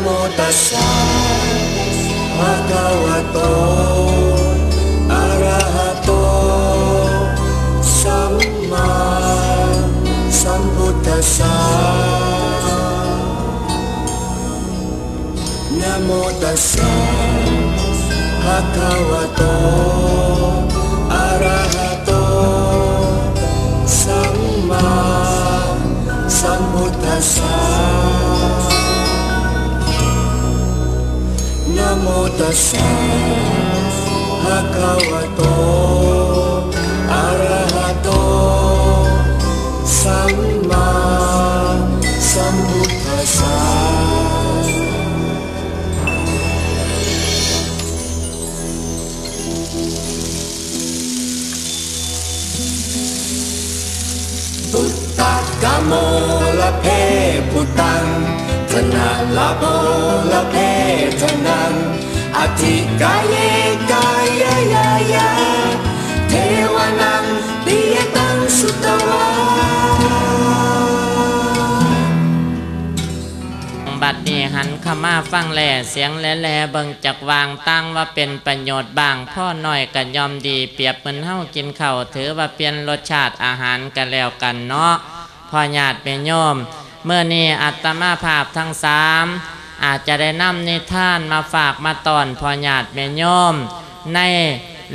โมตัสสะภะ นะโมตัสสะภะคะวะโต อะระหะโตสัมมาสัมพุทธัสสะพุทธกโมละเพพุตังธนาละโมละเพทนังอธิกายเยกายยายาเทวานังปิยตังสุตวาบัดนี้หันขมาฟังแหล่เสียงแหล่ๆเบิ่งจักวางตั้งว่าเป็นประโยชน์บางพ่อหน่อยกันยอมดีเปรียบเหมือนเฮากินข้าวถือว่าเปลี่ยนรสชาติอาหารกันแล้วกันเนาะพ่อญาติเป็นโยมเมื่อนี้อัตมาภาพทั้งสาม อาจจะได้นำนิทานมาฝากมาตอนพอญาติเป็นโยมใน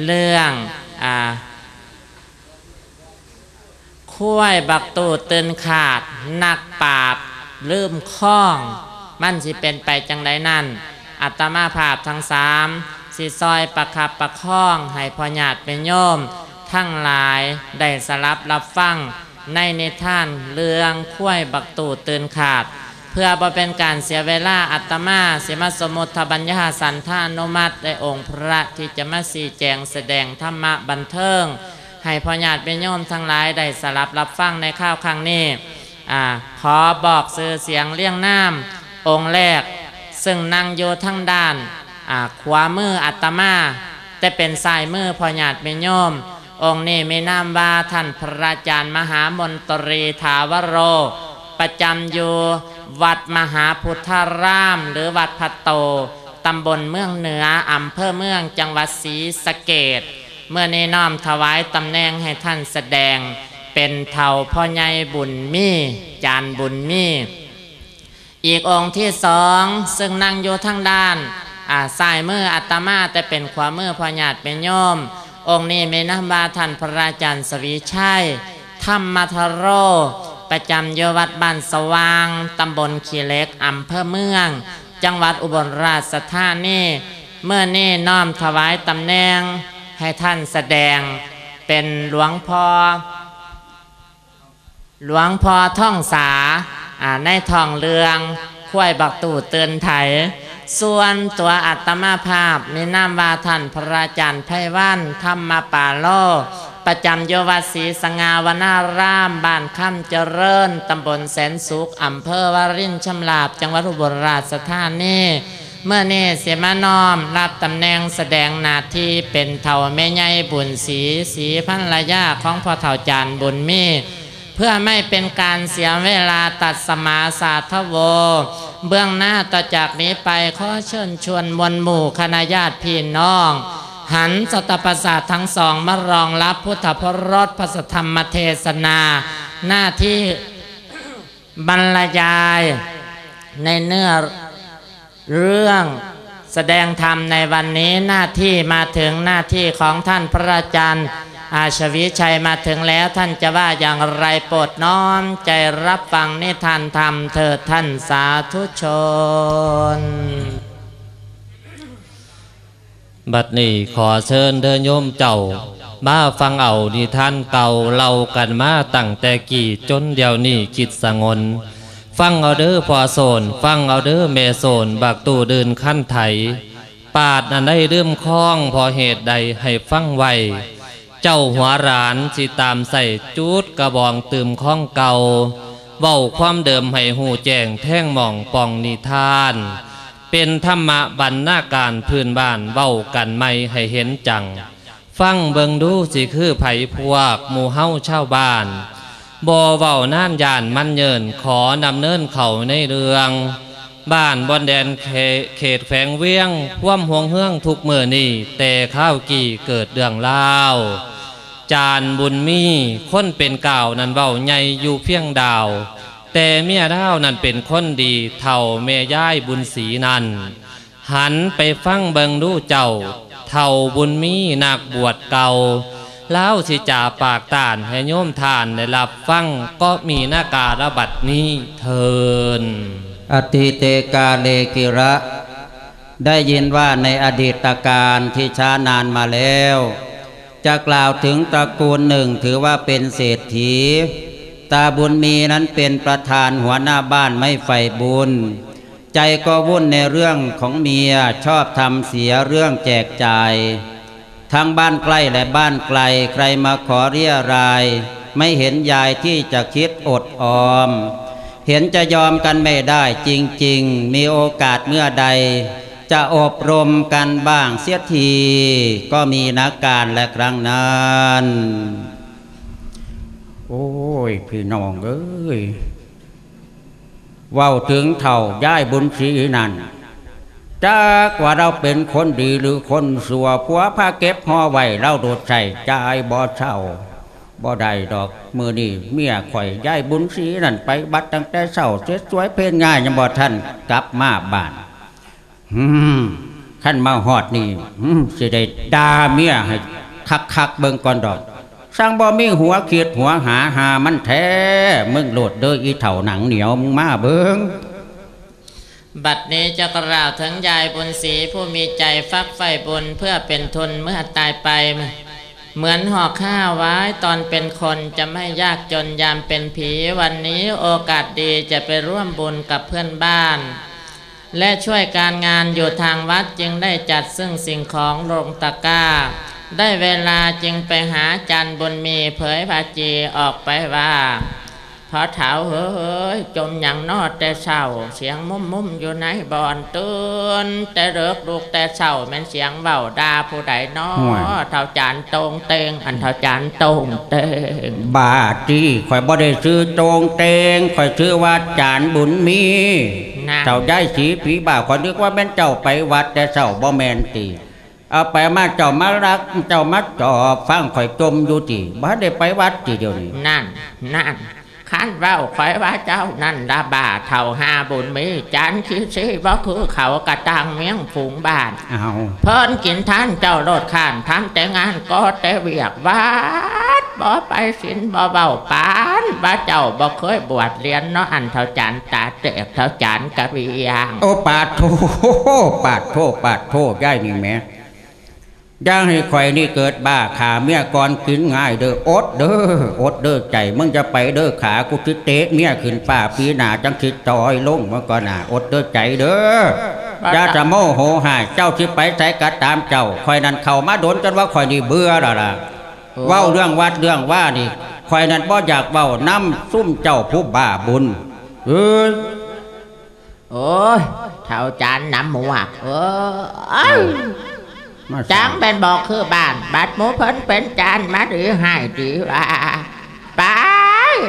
เรื่องอ่าคุ้ยบักตูตื่นขาด นักปราบลืมข้อง มันสิเป็นไปจังไดนั่น อัตมาภาพทั้งสามสิซอยประคับประคองให้พอญาติเป็นโยม ทั้งหลายได้สลับรับฟัง ในในท่านเรื่องคุ้ยบักตูตื่นขาด พื่อบ่เป็นการเสียเวลาอัตมาเสียมาสมุทบัญญาสันทานุมัติได้องค์พระที่จะมาสีแจงแสดงธรรมะบันเทิง ให้พอญาติเป็นโยมทั้งหลายได้สลับรับฟังในข้าวครั้งนี้อ่าขอบอกสื่อเสียงเลี่ยงน้ำองค์แรก ซึ่งนั่งอยู่ทั้งด้านอ่าขวามืออัตมาแต่เป็นสายมือพอญาติเป็นโยม องค์นี้มีนามว่าท่านพระอาจารย์มหามนตรีถาวโร ประจำอยู่ วัดมหาพุทธาราม หรือวัดพัตโต ตำบลเมืองเหนืออำเภอเมืองจังหวัดศรีสะเกดเมื่อนี้น้อมถวายตำแหน่งให้ท่านแสดง เป็นเท่าพ่อใหญ่บุญมีจานบุญมีอีกองค์ที่สองซึ่งนั่งอยู่ทางด้านอาสายมืออัตมาแต่เป็นขวามมือพญาติเป็นโยม องค์นี้มีนามว่าท่านพระอาจารย์สวีชัยธรรมทโร ประจำอยู่วัดบ้านสว่าง ตำบลขีเล็กอำเภอเมือง จังหวัดอุบลราชธานีเมื่อนี้น้อมถวายตำแหน่งให้ท่านแสดงเป็นหลวงพ่อหลวงพ่อท่องสาอ่าในท่องเรืองคุ้ยบักตู่เตือนไถ ส่วนตัวอัตมาภาพมีนามว่าท่านพระอาจารย์ไพวันธรรมปาโล ประจำโยวัดศรีสงาวนารามบ้านค่ำเจริญตำบลแสนสุขอำเภอวารินชำลาบ จังหวัดอุบลราชธานีเมื่อนี่เสียมานอม รับตำแหน่งแสดงนาทีเป็นเถ่าแม่ใหญ่บุญศรีสีพันรยาของพ่อเถ่าจานบุญมีเพื่อไม่เป็นการเสียเวลาตัดสมาสาทโว เบื้องหน้าต่อจากนี้ไปขอเชิญชวนมวลหมู่คณะญาติพี่น้อง หันสตประสาททั้งสองมารองรับพุทธพรสพระธรรมเทศนา หน้าที่บรรยายในเนื้อเรื่องแสดงธรรมในวันนี้หน้าที่มาถึงหน้าที่ของท่านพระอาจารย์อาชวิชัยมาถึงแล้วท่านจะว่าอย่างไรโปรดน้อมใจรับฟังนิทานธรรมเถิดท่านสาธุชน บัดนี้ขอเชิญเดินโยมเจ้า มาฟังเอานิทานเก่าเล่ากันมาตั้งแต่กี่จนเดียวนี้คิดสงน ฟังเอาเด้อพอโซน ฟังเอาเด้อเมโซน บักตู้เดินขั้นไถ ปาดอันได้เรื่มคล้องพอเหตุใดให้ฟังไวเจ้าหัวรานสิตามใส่จูดกระบองตืมข้องเก่าเว้าความเดิมให้หูแจ้งแท่งหม่องปองนิทาน เป็นธรรมะบรรณาการพื้นบ้านเว้ากันไม่ให้เห็นจัง ฟังเบิงดูสิคือไผพวกหมู่เฮ้าชาวบ้านบ่เว้าน่านยานมันเยินขอนำเนินเขาในเรือง บ้านบอนแดนเขเขตแฝงเวียงว่ำห่วงเฮืองทุกเมื่อนี่แต่ข้าวกี่เกิดเรื่องเล่าจานบุญมีคนเป็นก่าวนันเว้าใหญ่อยู่เพียงดาว แต่เมียดาวนั้นเป็นคนดีเท่าเมย่ายบุญศรีนั้นหันไปฟังเบิงดูเจ้า เท่าบุญมีนักบวชเก่าแล้วสิจ่าปากตานให้โยมทานได้รับฟังก็มีหน้าการะบัดนี้เทินอติเตกาเลกิระ ได้ยินว่าในอดีตการที่ช้านานมาแล้ว จะกล่าวถึงตระกูลหนึ่งถือว่าเป็นเศรษฐี ตาบุญมีนั้นเป็นประธานหัวหน้าบ้านไม่ใฝ่บุญ ใจก็วุ่นในเรื่องของเมียชอบทำเสียเรื่องแจกจ่ายทั้งบ้านใกล้และบ้านไกลใครมาขอเรียราย ไม่เห็นยายที่จะคิดอดออม เห็นจะยอมกันไม่ได้จริงๆ มีโอกาสเมื่อใด จะอบรมกันบ้างเสียที ก็มีนักการและครั้งนั้น โอ้ย พี่น้องเอ้ยว้าถึงเท่าย่ายบุญศีนั่นจากว่าเราเป็นคนดีหรือคนสัวผัวพาเก็บห่อไว้เราโดดใส่ใจบ่เช่าบ่ได้ดอกมือนี่เมียข่อยย้ายบุญศีนั่นไปบัดตั้งแต่เช้าเสร็จสวยเพลนง่ายยังบ่ท่านกลับมาบ้านอืมขั้นมาหอดนี่อืมสิได้ด่าเมียให้คักคักเบิ่งก่อนดอก สร้างบ่มีหัวเขียดหัวหาหามันแท้ มึงโหลดเด้ออีเถ่าหนังเหนียวมึงมาเบิ่งบัดนี้จะกล่าวถึงยายบุญศรีผู้มีใจฟักไฟบุญเพื่อเป็นทุนเมื่อตายไป เหมือนห่อข้าวไว้ตอนเป็นคนจะไม่ยากจนยามเป็นผี วันนี้โอกาสดีจะไปร่วมบุญกับเพื่อนบ้าน และช่วยการงานอยู่ทางวัดจึงได้จัดซึ่งสิ่งของลงตะกร้า ได้เวลาจึงไปหาจันบุญมีเผยพาจีออกไปว่าพอเถาเฮ้ยจมอย่างนอดแต่เศร้า เสียงมุมมุมๆอยู่ในบ่อนตื่นแต่เลิกลูกแต่เศร้าแม่นเสียงเบาดาผู้ใดนอห่วยเท่าจานตรงเตงอันเท่าจานตรงเตงบาจีข่อยบ่ได้ซื้อโจงเตงข่อยซื้อว่าจานบุญมีนะเจ้าย้ายสีผีบ่าวข่อยนึกว่าแม่นเจ้าไปวัดแต่เจ้าบ่แม่นตี เอาไปมาเจ้ามารัก เจ้ามาจอบฟังข่อยจมอยู่ติบ่ได้ไปวัดติเดียวนี้นั่นนั่นขันเว้าคอยว่าเจ้านั่นละบาเท่าห้าบุญมีจานคิดสิว่าคือเขากระตังเมียงฝูงบ้านเอาเพิ่นกินท่านเจ้าโลดข้านทำแต่งานก็แต่เวียกวัดบ่ไปสินบ่เบาปานว่าเจ้าบ่เคยบวชเรียนเนาะอันเท่าจานตาเตกเท่าจานกะวิยางโอปาดโทปาดโทปาดโทย้ายนี่แหม่ ย่างให้ข่อยนี่เกิดบ้าขาเมียก่อนกินง่ายเด้ออดเด้ออดเด้อใจมึงจะไปเด้อขากูคิดเตะเมียขึ้นป้าปีหน้าจังคิดจอยลงมาก่อนน่ะอดเด้อใจเด้ออย่าจะโมโหหายเจ้าสิไปใส่กัดตามเจ้าข่อยนั้นเข้ามาโดนจนว่าข่อยนี่เบื่อแล้วล่ะเว้าเรื่องวัดเรื่องว่านี่ข่อยนั้นบ่อยากเว้าน้ำซุ่มเจ้าผู้บ้าบุญเอ้ยโอ้ยเท่าจานน้ำหมวกเอ้ยมา จังเป็นบอกคือบ้านบัดหมูเพิ่นเป็นจานมาหรือให้ดีว่าไป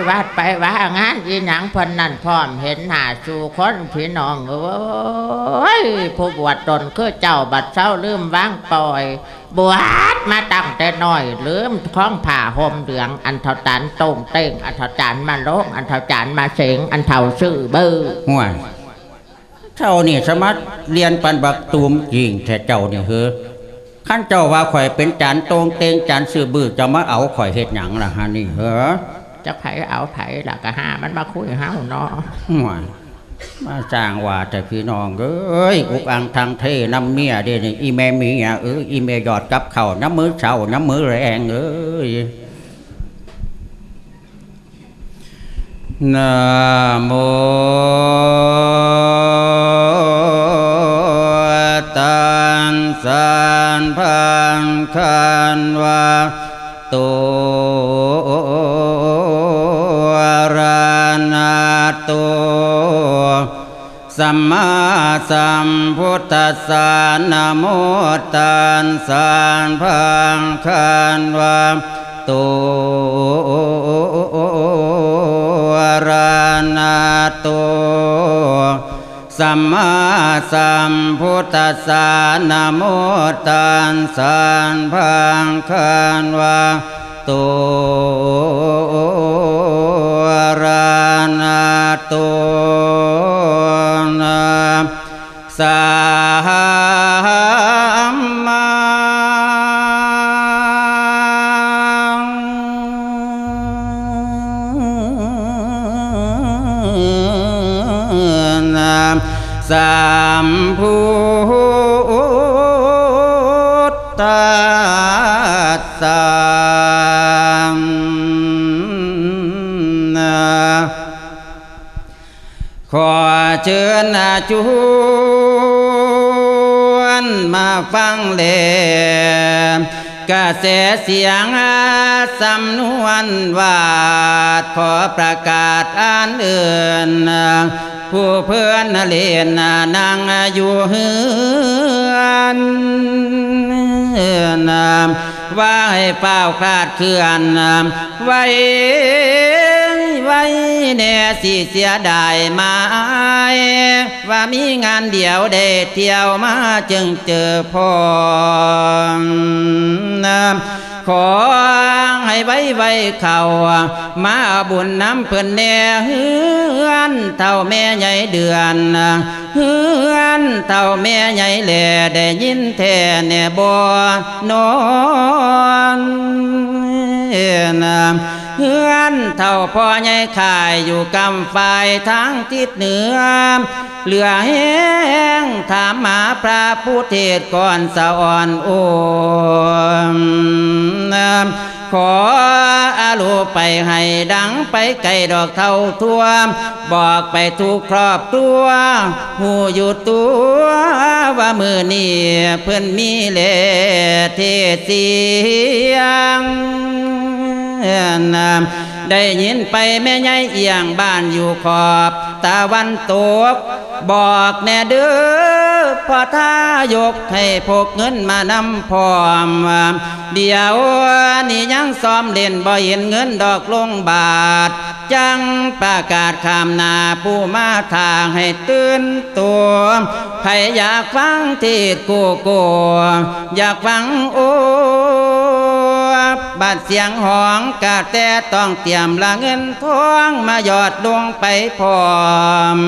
วัดไปว่างานอีหนังเพิ่นนั่นพร้อมเห็นหน้าสู่คนพี่น้องเอ้ยผู้บวชตนคือเจ้าบัดเช้าลืมวางปล่อย บวชมาตั้งแต่น้อยลืมคล้องผ้าห่มเหลือง อันเท่าจานตรงเต้งอันเท่าจานมาโลงอันเท่าจานมาเสงอันเท่าซื่อเบือห่วยเจ้านี่สมัครเรียนปันบักตูมจริงแท้เจ้าเนี่ยเฮ้อ ขั้นเจ้าว่าข่อยเป็นจานตรงเตงจานซื้อบื้อจะมาเอาข่อยเฮ็ดหยังล่ะฮะนี่เฮ้อจะไผเอาไผล่ะก็หามันมาคุยเฮาเนาะห่วยมาสร้างว่าแต่พี่น้องเอ้ยอุกอังทางเทน้ำเมียเด้นี่อีแม่เมียเอ้ยอีแม่ยอดกับเขาวน้ำมือเช้าน้ำมือแรงเอ้ยนะโม สันพันคันวาตุรานาตุสัมมาสัมพุทธัสสะนะโมตันสันพันคันวาตุรานาตุ สัมมาสัมพุทธัสสะนะโมตัสสะพังคันวาตุรานาตุนาสา สัมพุทธสสะนะขอเชิญอาจวนมาฟังเลกระแสเสียงสำนวนวาดขอประกาศอ่านเอื่น ผู้เพื่อนเล่นนางอยู่เฮือนนามว่าให้เป้าคลาดเคลื่อนไว้ไว้แน่สิเสียดายมาว่ามีงานเดียวเดเที่ยวมาจึงเจอพ่อ ขอให้ไว้ไว้เขามาบุญน้ำเพิ่นแน่เฮือนเท่าแม่ใหญ่เดือนเฮือนเท่าแม่ใหญ่แหล่ได้ยินแท่แน่บ่นอนน เฮือนเท่าพ่อใหญ่ขายอยู่กำฝ่ายทางทิศเหนือ เหลือแห้งถามหาพระผู้เทศก่อนสะอ่อนโอมขออาลูไปให้ดังไปไกลดอกเท่าทั่ว บอกไปทุกครอบตัวหูอยู่ตัวว่ามือนี่เพื่อนมีเลเทเสียง ได้ยินไปแม่ใหญ่เอียงบ้านอยู่ขอบตะวันตก บอกแน่เด้อพ่อท่ายกให้พกเงินมานำพร้อมเดี๋ยวนี่ยังซ้อมเล่นบ่เห็นเงินดอกลงบาท จังประกาศคำนาผู้มาทางให้ตื่นตัวใครอยากฟังทศโกโกอยากฟังโอ้ บาดเสียงห้องกะแต่ต้องเตรียมละเงินทองมาหยอดลงไปพร้อม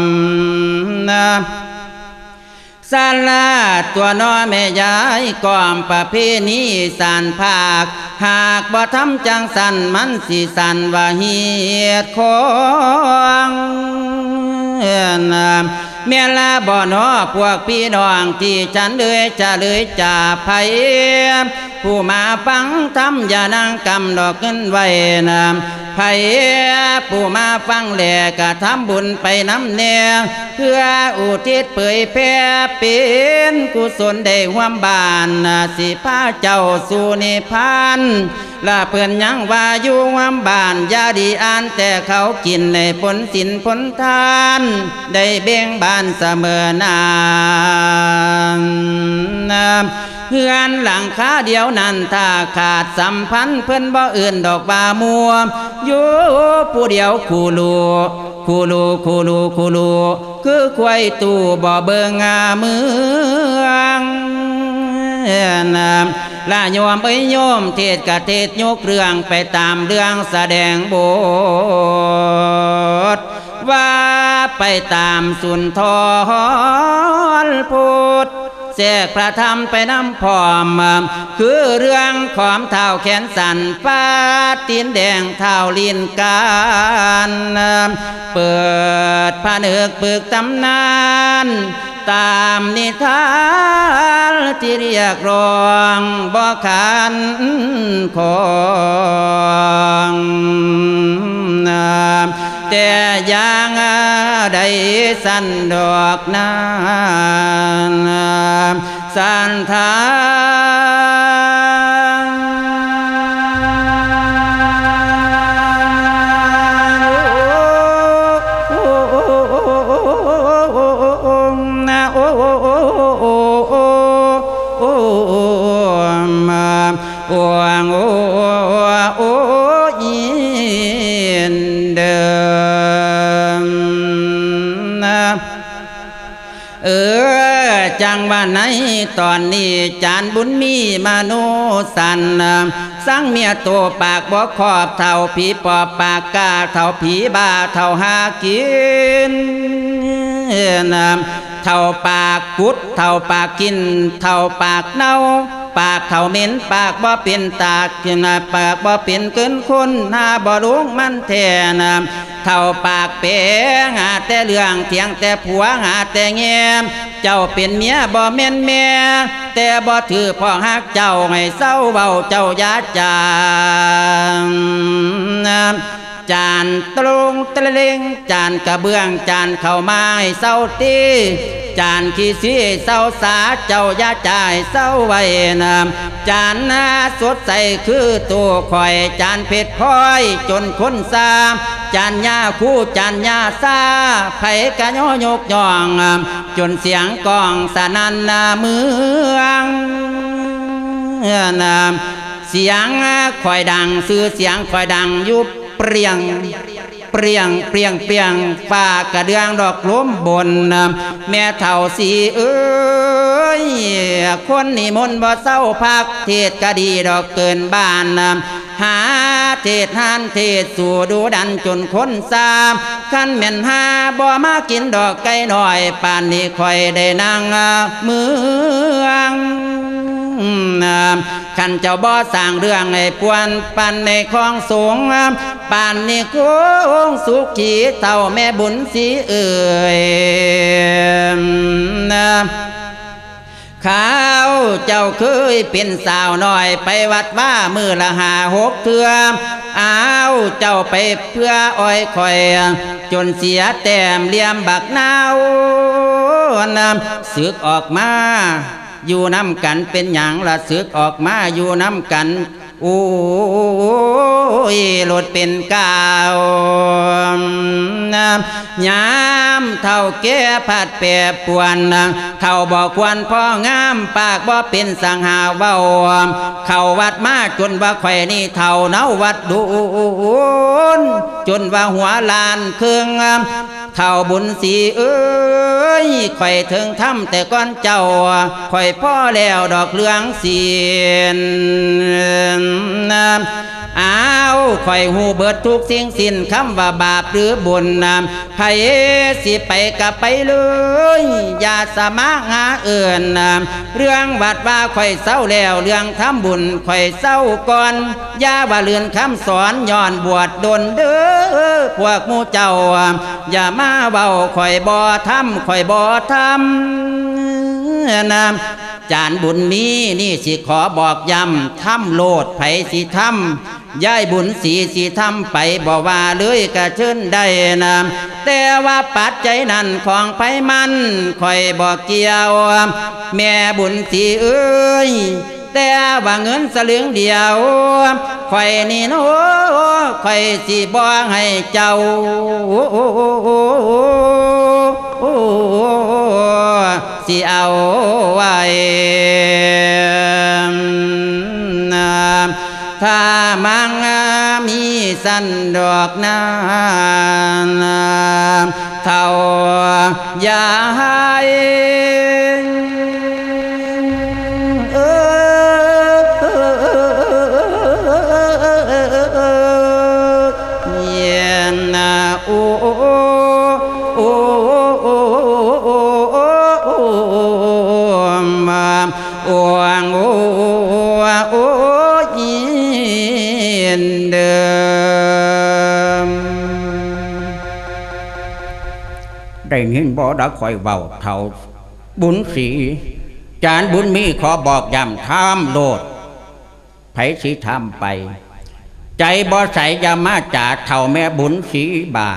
นะสาลาตัวน้อแม่ยายก่อมประเพณีสานภาค หากบ่ทำจังสันมันสิสันว่าเฮียดของนะ เมียลาบ่อนอพวกพี่น้องที่ฉันเลยจะเลยจะไผผู้มาฟังทำอย่านางกำดอกเงินไว้นำ ไผผู้มาฟังแหล่กะทำบุญไปน้ำเนียเพื่ออุทิศเผยแผ่เป็นกุศลได้ห่วมบานสิพาเจ้าสู่นิพพานละเพื่อนยังว่าอยู่ห่วมบานยาดีอ่านแต่เขากินในผลสินผลทาน ได้เบ่งบานเสมอนานเฮือนหลังคาเดียวนั้นถ้าขาดสัมพันธ์เพื่อนบ่อื่นดอกบามัวอยผู้เดียวคูลูคูลูคูลูคูลูคือควายตู่บ่เบิงงาเมืองนะลาโยมเอ้ยโยมเทศกะเทศยกเรื่องไปตามเรื่องแสดงบทว่าไปตามสุนทรพุทธ แจกพระธรรมไปน้ำพร้อม คือเรื่องของเท้าแขนสันฟ้าตีนแดงเท้าลินการเปิดผนึกปึกตำนานตามนิทานที่เรียกร้องบอกขันของ แต่ยังได้สันดอกนานสันทา ตอนนี้จานบุญมีมาโนสันสังเมียตัวปากบ่ขอบเท่าผีปอบปากกาเท่าผีบาเท่าหากิน เท่าปากกุดเท่าปากกิน เท่าปากเน่าปากเท่าเหม็นปากบ่เป็นตากกินปากบ่เป็นเกินคนหาบ่ลุงมันแท่นเท่าปากเป๋หาแต่เรื่องเถียงแต่ผัวหาแต่แงมเจ้าเป็นเมียบ่แม่นแม่แต่บ่ถือพ่อฮักเจ้าให้เศร้าเบาเจ้ายาจาง จานตรงตะเลงจานกระเบื้องจานเข้าไม้เศร้าตีจานขี้สีเศร้าสาเจ้ายาจ่ายเศร้าไว้นำจานหน้าสดใสคือตัวคอยจานเผ็ดพลอยจนคนซาจานยาคู่จานยาซาไผกะโยยกย่องจนเสียงกองสนันนาเมืองนามเสียงคอยดังซื้อเสียงคอยดังยุบ เปรียงเปรียงเปรียงเปรียงฝ้ากระเดืองดอกล้มบน แม่เท่าสีเอ้ยคนนิมนต์บ่เศร้าพัก เทศก็ดีดอกเกินบ้านหาเทศหานเทศสู่ดูดันจนคนสามขันแม่นหาบ่มากินดอกไก่หน่อยป่านนี้ค่อยได้นั่งเมือง ขันเจ้าบ่สร้างเรื่องให้ปวนปันในคลองสูงปานนี้โค้งสุขีเท่าแม่บุญสีเอ่ยข้าวเจ้าเคยเป็นสาวน้อยไปวัดว่ามือละหาหกเทืออ้าวเจ้าไปเพื่ออ้อยคอย จนเสียแต้มเลี่ยมบักนาวนำสึกออกมา อยู่น้ำกันเป็นอย่างละสึกออกมาอยู่น้ำกัน โอ้ยรถเป็นกาวยามเท่าแก่ผัดแปรปวนเท่าบอกควรพ่องามปากบ่เป็นสังหาเบาเข้าวัดมาจนว่าไข่นี่เท่าเนาวัดดูนจนว่าหัวลานเครื่องเท่าบุญสีเอ้ยข่อยถึงทำแต่ก้อนเจ้าข่อยพ่อแล้วดอกเหลืองเสียนอ้าวข่อยหูเบิดทุกสิ่งสิ้นคำว่าบาปหรือบุญนำไผสิไปกับไปเลยอย่าสมาหาเอื่นนำเรื่องบาดว่าข่อยเศร้าแล้วเรื่องทำบุญข่อยเศร้าก่อนอย่าว่าเลือนคำสอนย้อนบวชดนเด้อพวกมูเจ้า อย่ามาเบาข่อยบ่ทำข่อยบ่ทำนำ จานบุญมีนี่สิขอบอกย้ำทำโลดไผสิทำย้ายบุญสีสิทำไปบ่ว่าเลยกระเชิญได้นะแต่ว่าปัจจัยนั้นของไผมันคอยบอกเกี่ยว แม่บุญสีเอ้ยแต่ว่าเงินสลึงเดียวข่อยนี่โนข่อยสิบ่ให้เจ้าสิเอา สั้นดอกนานเท่ายา ได้ยินบ่ đã คอยเบาเท่าบุญสีจานบุญมีขอบอกย้ำทำโลดไผสีทำไป ใจบ่ใสอย่ามาจ่าเท่าแม่บุญสีบา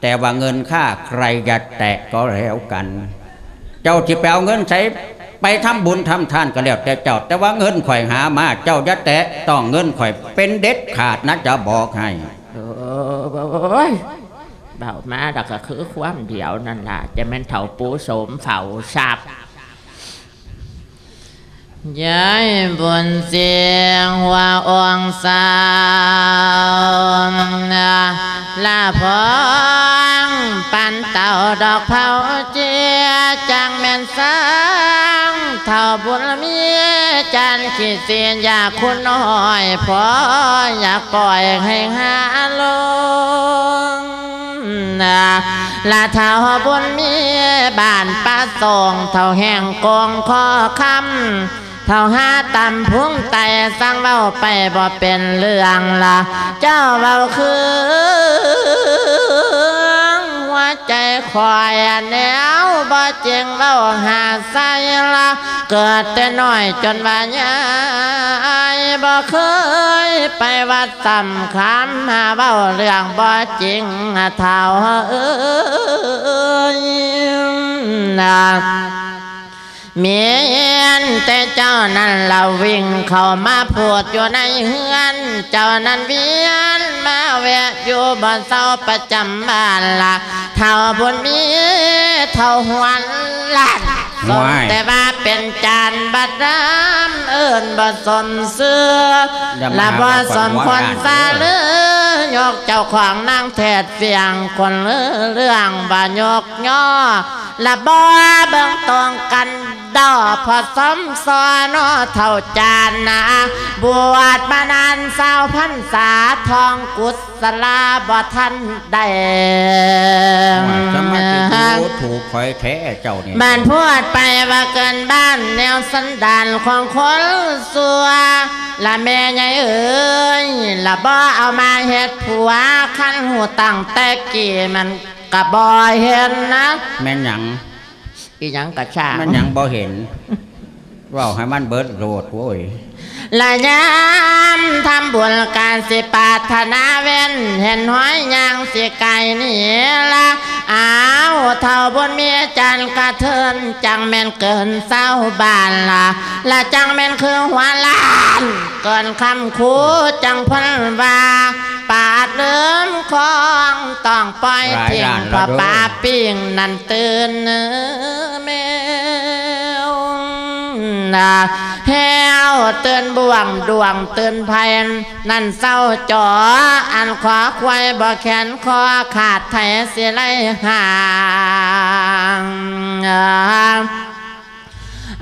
แต่ว่าเงินค่าใครจะแตะก็แล้วกัน เจ้าที่ไปเอาเงินใช้ไปทำบุญทำทานก็แล้วแต่เจ้า แต่ว่าเงินข่อยหามาเจ้าจะแตะต้องเงินข่อยเป็นเด็ดขาดนะจะบอกให้ โอ้ย เบามาดอกก็คือความเดียวนั่นล่ะจะแม่นเถาปูโสมเฝ้าสับย้ายบนเสียงว่าองสาวนะลาพองปันเต่าดอกเผาเจียจังแม่นสาขีดเสียนอยากคุณน้อยพออยากปล่อยให้หาลงนะ ละเท่าบนมีบ้านป้าส่งเท่าแห่งกองคอคำเท่าหาตำพุ่งไตสร้างเบ้าไปบ่เป็นเรื่องละเจ้าเบ้าคือ ใจคอยแนวบ่เจียงเบ้าหาใส่ละเกิดแต่น้อยจนว่าใหญ่บ่เคยไปวัดสำคำหาเบ้าเรื่องบ่จริงเท่าเอ้ยนะ เมียนแต่เจ้านั้นเราวิ่งเข้ามาพูดอยู่ในเฮือน เจ้านั้นเวียนมาแวะอยู่บนเสาประจำบ้านละเท่าบนมีเท่าหวนลัด สมแต่ว่าเป็นจานบัดน้ำเอิญบ่สมเสืออย่ามาและบ่สมคนหัวร้านซาเลือยกเจ้าของนางแทดเฟียงคนเลือเรื่องบ่ยกย่อละบ่เบิ่งตรงกันดอพอสมซอนอเท่าจานนะบวชมานานสาวพันษาทองกุศลาบ่ทันได้สมาธิดูถูกคอยแท้เจ้านี่มันพูดไปว่าเกินบ้านแนวสันดานของคนสัวละแม่ใหญ่เอ้ยละบ่เอามาเฮ็ดผัวคันหูตั้งแต่กี่มันกะบ่เห็นนะ แม่นหยัง อีหยังกะชาแม่นหยังบ่เห็นเว่าให้มันเบิดโรดโว้ย ละยามทำบุญการสิปรารถนาเว้น เห็นห้อยยางสิไก่นี่ละอ้าวเท่าบนเมียจันกระเทินจังแม่นเกินเศร้าบานละละจังแม่นคือหัวลานเกินคำคูจังพันว่าปาดเลื่มคองต้องปล่อยทิ้งพระปลาปิ้งนั่นตื่นเนื้อแม นาแฮวเตือนบ่วงดวงเตือนภัยนั่นเศร้าจออันขวาควายบ่แขนคอขาดไทยเสียไรห่าง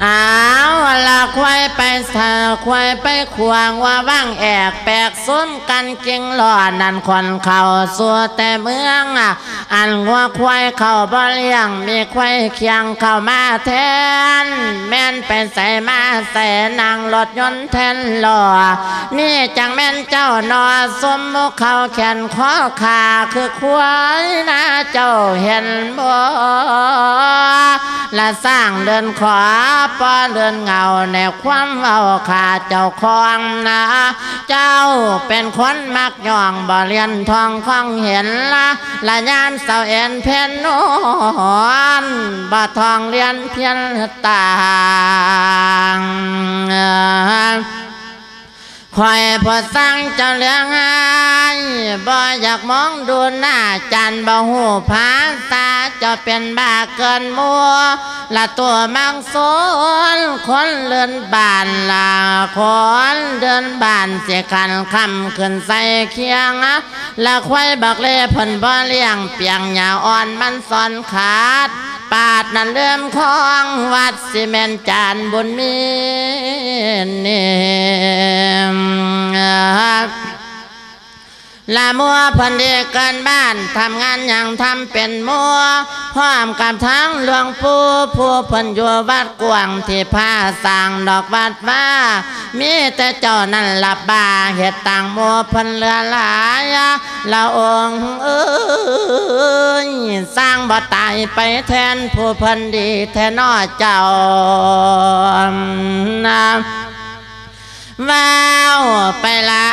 อ้าวละควายไปสาควายไปขวางว่าว่างแอกแปลกส้นกันเก่งหล่อนั่นคนเขาสัวแต่เมืองอะอันงัวควายเขาบ่เลี้ยงมีควายเคียงเข้ามาแทน แม่นไปใส่มาใส่นางรถยนต์แทนหล่อนี่จังแม่นเจ้านอสมมุเขาแขนคอขาคือควายนะเจ้าเห็นบ่ละสร้างเดินขวาปอเลือนเงาแนวความเอาขาเจ้าคองนะ เจ้าเป็นคนมักย่องบ่เรียนทองคองเห็นละละยานเสาเอ็นเพนนอนบ่ทองเรียนเพียนต่าง คอยพอสั่งเจ้าเรื่องไห้บ่อยากมองดูหน้าจันบ่หูภาษาจะเป็นบ้าเกินมัวละตัวมังสนคนเลื่อนบานละคนเดินบานเสียคันคำขึ้นใส่เคียงละควายบักเล่เพิ่นบ่เลี้ยงเปียงหญ้าอ่อนมันสอนขาดปาดนั่นเลื่อมของวัดสิเมนจานบุญมีนี่ละมัวพันเดียกันบ้านทำงานอย่างทำเป็นมัวพร้อมกับทั้งหลวงปู่ผู้พันอยู่วัดกวางที่ผ้าสร้างดอกวัดมามีแต่เจ้านั่นหลับบาเหตุต่างมัวพันเรือหลายละองค์เอ้ยสร้างบ่ตายไปแทนผู้พันดีแทนนอเจ้านะ ว้าวไปหลา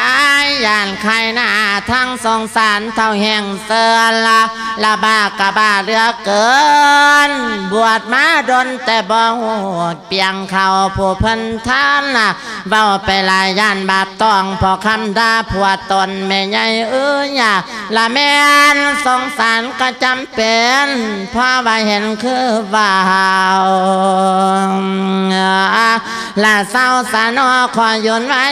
ยย่านใครหน้าทั้งสงสารเท่าแห่งเสือละละบากะบาเรือเกิน บวชมาดนแต่บ่หูเปียงเขาผู้พิ่นท่านน่ะเว้าไปหลายย่านบาปต้องพอคำด่าผัวตนแม่ใหญ่เอ้ยอะละแม่นสงสารก็จำเป็นเพราะว่าเห็นคือว่าวละเศร้าสานอขออยนไว้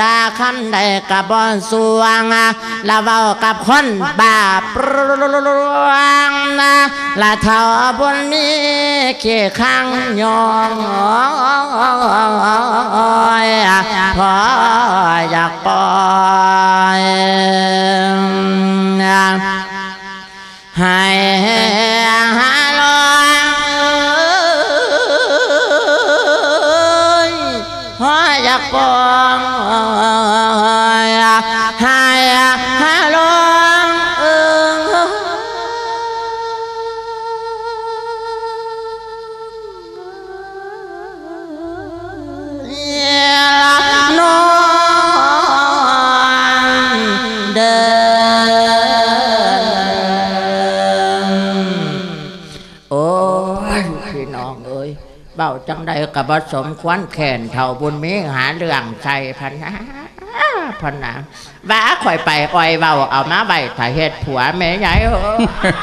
ดาคำใดกับบอนสวงละเว้ากับคนบาปรวงนะละเท่าบนนี้เขี้ข้างยองพออยากปล่อยให้าจังใดกับผสมควันแขนเท่าบุญมีหาเรื่องใจพันนะพันนะบ้าข่อยไปอ่อยเบาเอามาใบถ่ายเฮ็ดผัวแม่ใหญ่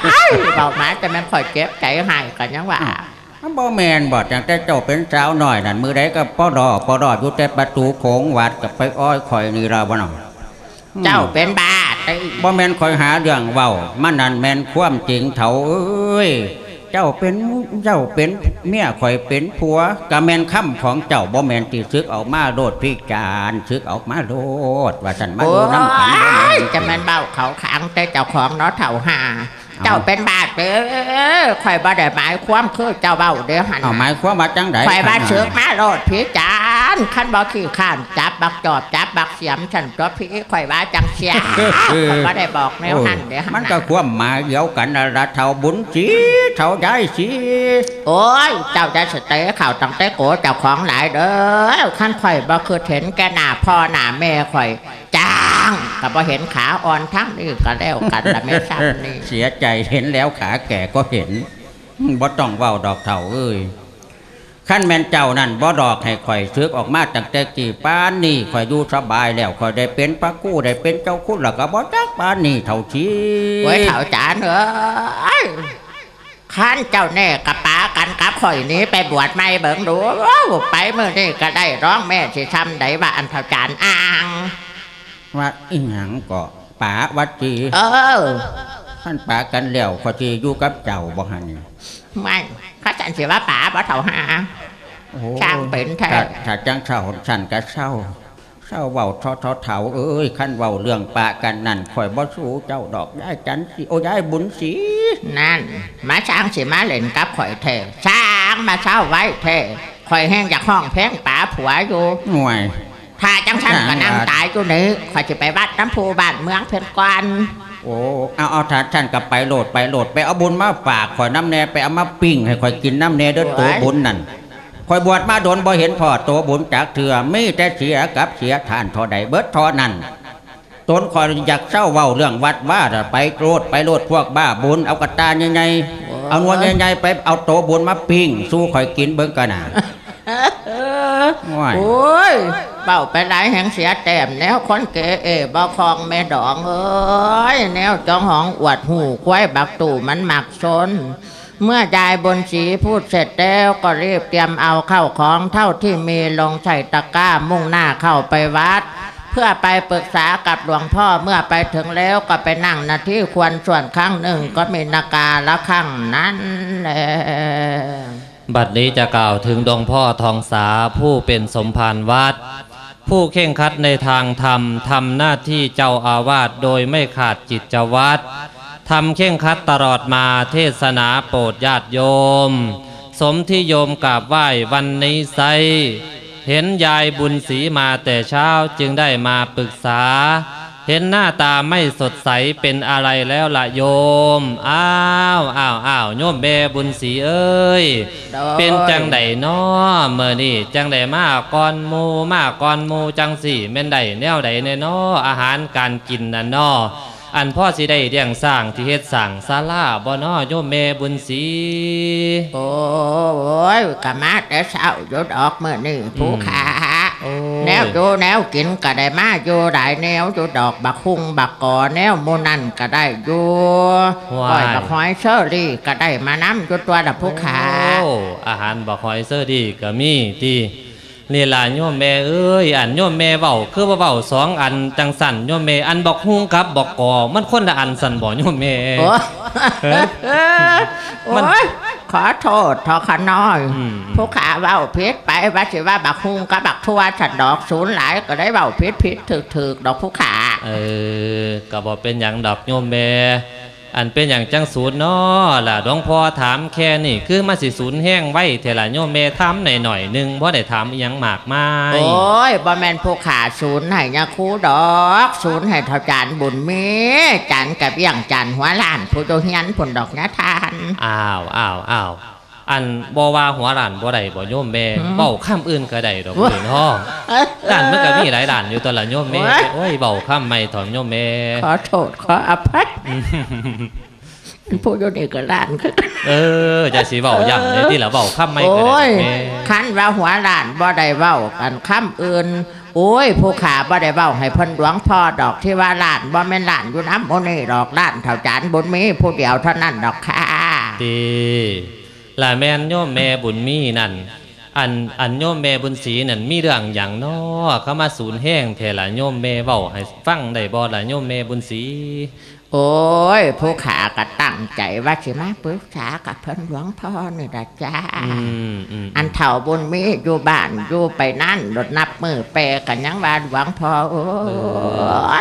เอ้ยเบามาจะแม่นข่อยเก็บใจหายกันยังว่าบ่แมนบ่จังแต่เจ้าเป็นสาวน้อยนั่นมือใดก็ปอดอปอดออยู่แต่ประตูโขงวัดกับไปอ้อยข่อยนี่ล่ะบ่น้องเจ้าเป็นบ้าไอ้บ่แม่นข่อยหาเรื่องเว้ามันนั่นแม่นความจริงเถาเอ้ย เจ้าเป็นเจ้าเป็นเมียข่อยเป็นผัวกะแมนค่ำของเจ้าบ่แมนที่ซึกออกมาโดดพิจารซึกออกมาโดดว่าฉันมาโอ้ดูน้ำขันจะแมนเบ้าเขาขังแต่เจ้าของเนาะเถ่าหา เจ้าเป็นบาดเด้อข่อยบ่ได้หมายความคือเจ้าเบ้าเด้อหันเอาหมายความว่าจังไดข่อยบาเสือกมาโลดพี่จานขั้นบ่ขี้ข้านจับบักจอบจับบักเสียมฉันตัวพี่ข่อยว่าจังเสียข่อยบ่ได้บอกแนวหันเด้อหันมันก็ความหมายเดียวกันนั่นละเท่าบุญสีเท่าย้ายสีโอ้ยเจ้าจะสเตะข่าวตั้งแต่โกเจ้าของหลายเด้อขั้นข่อยบ่คือเห็นแกหน้าพ่อหน้าแม่ข่อยจ้างก็บ่เห็นขาอ่อนทั้งนี้ก็แล้วกันละแม่ซ้ำนี่เสียใจเห็นแล้วขาแก่ก็เห็นบ่ต้องเว้าดอกเท่าเอ้ยขั้นแม่นเจ้านั่นบ่ดอกให้ข่อยซึกออกมาตั้งแต่กี่ปานนี่ข่อยอยู่สบายแล้วข่อยได้เป็นพระกู้ได้เป็นเจ้าคุณแล้วก็บ่จักปานนี่เท่าชีโอ้ยเถ่าจานเอ้ยขั้นเจ้าแน่กับป๋ากันกับข่อยนี้ไปบวชไม่เบิ่งดูว้าวไปเมื่อนี้ก็ได้ร้องแม่สิทำได้ว่าอันเถ่าจานอ่าง ว่าอีหยังก็ป๋าวัดจีเออท่านป๋ากันแล้วข่อยสิอยู่กับเจ้าบ่หั่นนี่ไม่เข้าจันสิว่าป๋าบ่เถ่าหาโอ้ช่างเป็นแท้ถ้าถ้าจังเศร้าฉันก็เศร้าเศร้าเว้าทอทอเถาเอ้ยขั้นเว้าเรื่องปะกันนั่นข่อยบ่สู้เจ้าดอกย้ายจันสิโอ้ย้ายบุญสีนั่น มาช้างสิมาเล่นกับข่อยแท้ช้างมาเช้าไว้แท้ข่อยแห้งจากห้องแพงป๋าผัวอยู่หน่วย ถ้าจังฉันก็นั่งอ่าตายอยู่นี่ข่อยจะไปวัดน้ำพูบ้านเมืองเพิ่นก่อนโอ้เอาเอาถ้าฉันก็ไปโหลดไปโหลดไปเอาบุญมาฝากข่อยน้ำแน่ไปเอามาปิ้งให้ข่อยกินน้ำแน่เด้อตัวบุญนั่นข่อยบวชมาโดนบ่เห็นพ่อตัวบุญจากเถื่อมีแต่เสียกับเสียทานเทอใดเบิดเทอนั่นตนข่อยอยากเศร้าเว้าเรื่องวัดว่าน่ะไปโลดไปโลดพวกบ้าบุญเอากระตาใหญ่ๆเอานวลใหญ่ๆไปเอาโตบุญมาปิ้งสู้ข่อยกินเบิ่งกันน่ะว้าย โอ้ยเป่าไปไหนแห่งเสียแต้มแนวคนเกเอบ่คองแม่ดองเอ้ยแนวจองหองอวดหูควายบักตู่มันหมักซนเมื่อยายบนสีพูดเสร็จแล้วก็รีบเตรียมเอาเข้าของเท่าที่มีลงใส่ตะกร้ามุ่งหน้าเข้าไปวัด เพื่อไปปรึกษากับหลวงพ่อเมื่อไปถึงแล้วก็ไปนั่งนาที่ควรส่วนข้างหนึ่งก็มีนาการละข้างนั้นแหละ บัดนี้จะกล่าวถึงดงพ่อทองสาผู้เป็นสมภารวัด ผู้เข่งคัดในทางธรรมทำหน้าที่เจ้าอาวาสโดยไม่ขาดจิตจวัดทำเข่งคัดตลอดมาเทศนาโปรดญาติโยม สมที่โยมกราบไหว้วันนี้ไซเห็นยายบุญศรีมาแต่เช้าจึงได้มาปรึกษา เห็นหน้าตาไม่สดใสเป็นอะไรแล้วล่ะโยม อ้าวอ้าวอ้าวโยมเบบุญศรีเอ้ยโดยเป็นจังไดน้อเมื่อนี่จังไดมาก่อนหมูมาก่อนหมูจังสี่แม่นไดแนวใดแน่น้ออาหารการกินน่ะน้ออันพ่อสิได้เลี้ยงสร้างที่เฮ็ดสร้างศาลาบ่น้อโยมแม่บุญศรีโอ้ยกะมาแต่เช้าอยู่ดอกเมื่อนี่ผู้ขาโอ้ย แนวอยู่แนวกินก็ได้มาอยู่ได้แนวอยู่ดอกบักคุ้งบักกอแนวหมูนั่นก็ได้อยู่ก้อยบักหอยเชอรี่ก็ได้มาน้ำอยู่ตัวละผู้ขาโอ้อาหารบ่คอยเซอร์ดีก็มีที่นี่ล่ะโยมแม่เอ้ยอันโยมแม่เว้าคือว่าเว้าสองอันจังสั่นโยมแม่อันบอกฮุงกับบอกกอมันคนละอันสั่นบ่โยมแม่โอ้เอ้ยโอ้ย ขอโทษทอขน้อยอืมผู้ขาเว้าพิษไปว่าสิว่าบักฮุงกับบักทั่วฉันดอกศูนย์หลายก็ได้เว้าพิษพิษถึกถึกดอกผู้ขาเออก็บ่เป็นหยังดอกโยมแม่ อันเป็นอย่างจังศูนย์เนาะล่ะหลวงพ่อถามแค่นี่คือมาสิศูนย์แห้งไว้เทล่ะโยมแม่ถามหน่อยๆหนึงบ่ได้ถามอิหยังมากมายโอ้ยบ่แม่นผู้ขาศูนย์ให้ยาคูดอกศูนย์ให้เท่าจานบุญมีจานกับเอี่อย่างจานหัวล้านผู้โตเฮียนผลดอกนะทานอ้าวอ้าวอ้าว อันบ่ว่าหัวหลานบ่ได้บ่โยมแม่หืมเว้าคำอื่นก็ได้ดอกเพิ่นฮ้อด่านมันก็มีหลายด่านอยู่ตัวละโยมแม่โอ้ยโอ้ยเว้าคำไม่ถอนโยมแม่ขอโทษขออภัยผู้โยนี่ก็ล้านคือกันเออจะสิเว้าหยังในที่ละเว้าคำไม่ก็โอ้ได้ยแม่คันว่าหัวล้านบ่ได้เว้ากันคำอื่นโอ้ยผู้ขาบ่ได้เว้าให้เพิ่นหลวงพ่อดอกที่ว่าล้านบ่แม่นล้านอยู่น้ำโมนี่ดอกล้านเท่าจานบุญมีผู้เดียวเท่านั้นดอกค่ะดี ล่ะแม่นโยมแม่บุญมีนั่น อันอันโยมแม่บุญศรีนั่นมีเรื่องอย่างน้อเข้ามาศูนย์แห้งแทละโยมแม่เบาให้ฟังได้บ่ละโยมแม่บุญศรี โอ้ยผู้ขาก็ตั้งใจว่าสิมาปรึกษากับเพิ่นหลวงพ่อนี่ละจ้าอืมอืมอันเถ่าบุญมีอยู่บ้านอยู่ไปนั่นรถนับมือแปรกันยังว่าหลวงพ่อโอ้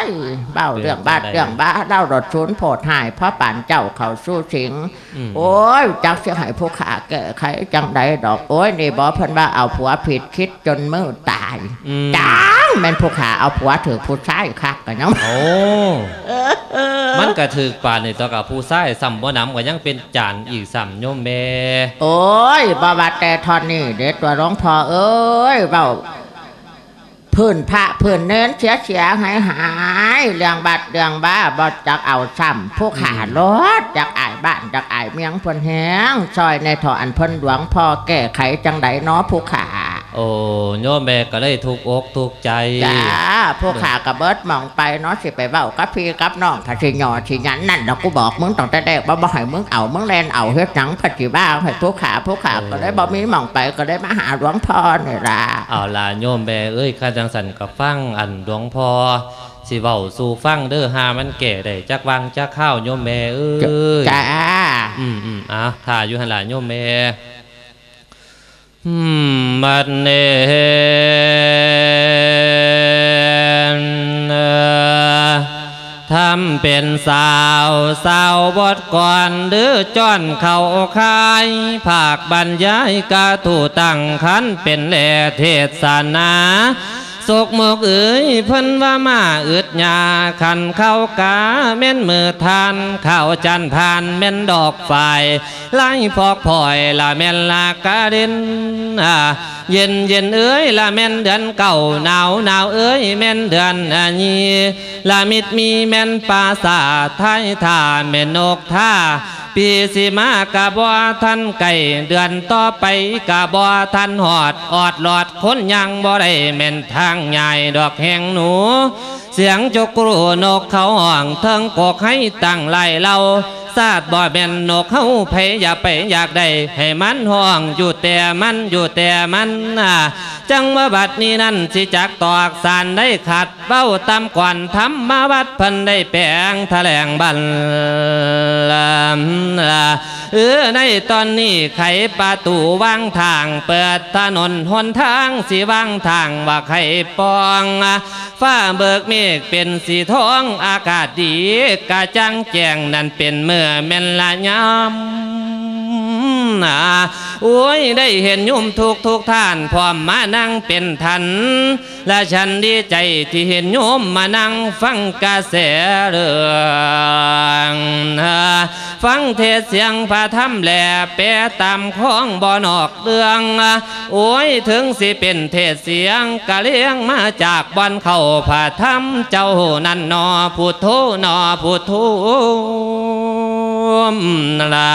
ยเบ้าเรื่องบ้านเรื่องบ้าเล่ารถชุนย์โพดหายเพราะป่านเจ้าเขาสู้สิงอืมโอ้ยจักเสียหายผู้ขาแก้ไขจังใดดอก โอ้ยนี่บอกเพิ่นว่าเอาผัวผิดคิดจนมือตายอืมจังแม่นผู้ขาเอาผัวถือผู้ชายคักกันยังโอ้มันก็ถือป่านในตัวกับผู้ชายซ้ำบ่น้ำก็ยังเป็นจานอีกซ้ำโยมแม่โอ้ยบาบาแต่ทอนนี่เด็ดตัวร้องพอเอ้ยเบาพื้นพระพื้นเน้นเสียเสียหายหายเรื่องบัดเรื่องบ้าบอจักเอาซ้ำผู้ขารถจากอายบ้านจากอายเมียงพ่นแห้งซอยในถออันพ่นหลวงพ่อแก้ไขจังใดเนาะผู้ขา โอ้โยมแม่ก็เลยถูกอกถูกใจจ้าผู้ขากับเบิดมองไปเนาะสิไปเบ้ากับพี่กับน้องพะสิหยอสิหยันนั่นดอกกูบอกมึงตั้งแต่แรกว่าบ่ให้มึงเอามึงแลนเอาเฮ็ดหยังพะสิบ้าให้ผู้ขาผู้ขาก็ได้บ่มีมองไปก็ได้มาหาหลวงพ่อนี่ล่ะเอาล่ะโยมแม่เอ้ยข้าจังสันกับฟังอันหลวงพ่อสิเว้าสู่ฟังเด้อหามันแก่ได้จักวังจักข้าวโยมแม่เอ้ยจ้าอืมอืมอะถ่าอยู่หันหลานโยมแม่อืม บัดเนนทำเป็นสาวสาวบทก่อนหรือจ้อนเข่าคายภาคบรรยายกาถูตั้งคันเป็นแหล่เทศนา สกหมกเอ๋ยเพิ่นว่ามาอึดหยาขันเข้ากาแม่นมือทานข้าวจันทานแม่นดอกไฟไล่พอกพลอยละแม่นลากาด่นอ่าเย็นเย็นเอ้ยละแม่นเดือนเก่าหนาวหนาวเอ้ยแม่นเดือนอันนี้ละมิดมีแม่นปราสาไทยท่าแม่นนกท่า ปีสิมากะบ่ทันไก่เดือนต่อไปกะบ่ทันหอดออดหลอดคนยังบ่ได้แม่นทางใหญ่ดอกแหงหนู เสียงจกกรูนกเขาห้องเทิงกอกให้ตั้งไล่เราซาดบ่แม่นนกเขาเพยอย่าไปอยากได้ให้มันห้องอยู่แต่มันอยู่แต่มันน่ะ จังว่าบัดนี้นั่นสิจักตอกสารได้ขัดเบ้าตามกวนทำมาวัดเพิ่นได้แปลงแถลงบันลำลาเออในตอนนี้ไขประตูว่างทาง เปิดถนนหนทางสีว่างทางว่าไขปองฟ้าเบิกเมฆเป็นสีทองอากาศดีกะจังแจงนั่นเป็นเมื่อแม่นละยาม นาโอ้ยได้เห็นโยุ่มทุกทุกท่านพร้อมมานั่งเป็นทัน และฉันดีใจที่เห็นโยมมานั่งฟังกระแสเรื่องฟังเทศเสียงพระธรรมแหล่แปรตามของบ่อนอกเรื่องโอ้ยถึงสิเป็นเทศเสียงกะเลี้ยงมาจากบอนเข้าพระธรรมเจ้านั่นนอพุทโธนอพุทโธ มนั่นล่ะ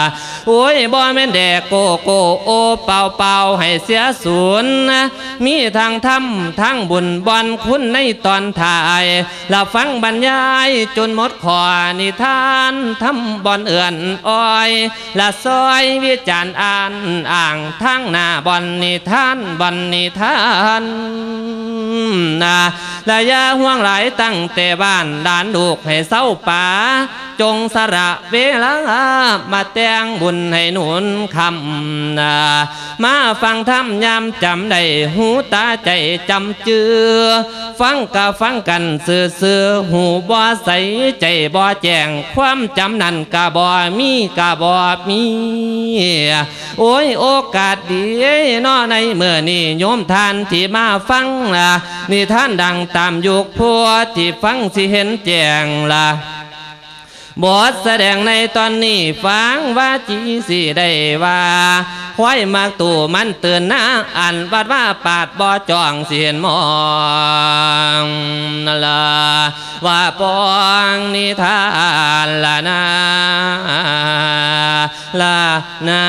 โอ้ยบ่แม่นแดกโกโกโอเป่าเป่าให้เสียศูนย์นะมีทางธรรมทางบุญบอนคุณในตอนถ่ายเราฟังบรรยายจนหมดขอนิทานทำบอนเอื่อนอ้อยละซอยวิจารณ์อ่านอ่างทางหน้าบอนนิทานบอนนิทานนะระยะห่วงหลายตั้งแต่บ้านด่านลูกให้เศร้าป่าจงสระเวลามาแต่งบุญให้หนุนคำนามาฟังธรรมยามจำได้หูตาใจจำเจือ ฟังกะฟังกันเสือเสือหูบ่ใสใจบ่แจ้งความจำนั่นกะบ่มีกะบ่มี โอ้ยโอกาสดีนอในเมื่อนี้โยมท่านที่มาฟังล่ะนี่ท่านดังตามยุคพัวที่ฟังสิเห็นแจ้งล่ะ บทแสดงในตอนนี้ฟังว่าจีสิได้ว่าควายมากตู่มันเตือนน้าอันวัดว่าปาดบ่อจองเสียนมองนั่นละว่าปองนิทานละนาละนา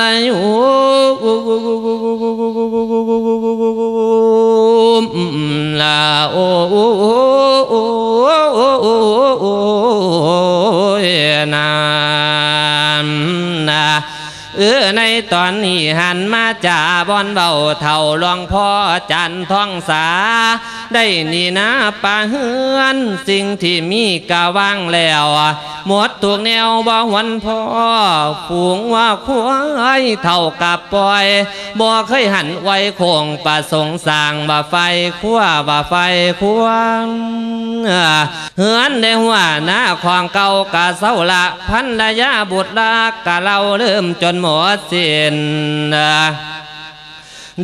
ละอยู่ มลาโอ้โอ้โอ้โอ้โอ้โอ้โอ้นานาเออ ในตอนนี้หันมาจ่าบอนเบาเท่าหลวงพ่อจันท่องสา ได้นี่นะปาเฮือน สิ่งที่มีกะว่างแล้ว หมดถูกแนวบ่หวนพ่อฝูงว่าควายเท่ากับปล่อยบ่เคยหันไว้คงประสงสร้างบ่าไฟขั้วบ่าไฟควงเฮือนในหัวหน้าของเก่ากะเศร้าละพันระยาบุตรลากะเราเริ่มจนหมดสิ้น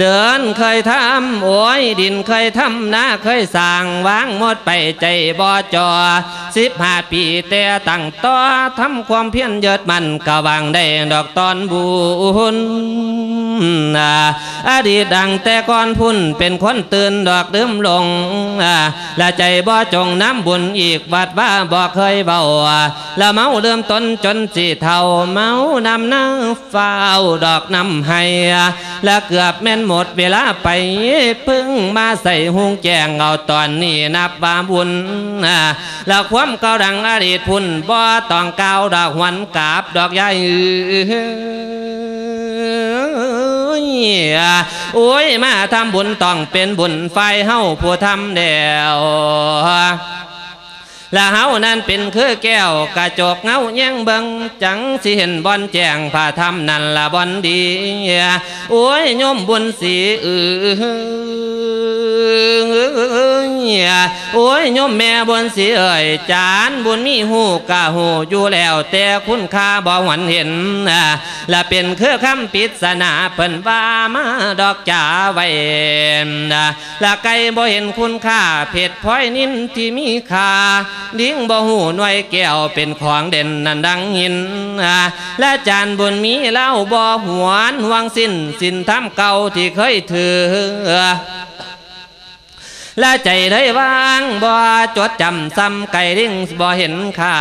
เดินเคยทำโอ้ยดินเคยทำนาเคยสร้างวางหมดไปใจบ่จอสิบห้าปีแต่ตั้งต่อทำความเพียรเยิดมันกะวางได้ดอกตอนบุญอดีตดังแต่ก่อนพุ่นเป็นคนตื่นดอกดื่มลงและใจบ่จงน้ำบุญอีกบัดว่าบ่เคยเบาและเมาเริ่มต้นจนสีเทาเมานำน้ำฟ้าดอกนำให้และเกือบแม่นหมดเวลาไปพึ่งมาใส่หุงแจงเอาตอนนี้นับว่าบุญอ่าแล้วความเก่าดังอดีตพุ่นบ่ต้องก้าวดอกหวันกาบดอกใหญ่โอ้ยมาทำบุญต้องเป็นบุญไฟเฮาผู้ทำเดียว และเฮานั้นเป็นคือแก้วกระจกเงาแย่งเบิงจังสิเห็นบอนแจงผ่าทำนั่นละบอนดีโอ้ยโยมบุญสีอือโอ้ยโยมแม่บุญสีเอ่ยจานบุญมีหูกะหูอยู่แล้วแต่คุณค่าบ่หวันเห็นและเป็นคือคำปริศนาเพิ่นว่ามาดอกจ่าไว้และไก่บ่เห็นคุณค่าเพชรพลอยนินที่มีค่าดิ้งบ่หูหน่วยแก้วเป็นของเด่นนันดังหิน และจานบุญมีเล่าบ่หวนหวังสิ้นสิ้นทำเก่าที่เคยถือ และใจได้วางบ่จดจำซ้ำไก่ดิ้งบ่เห็นค่า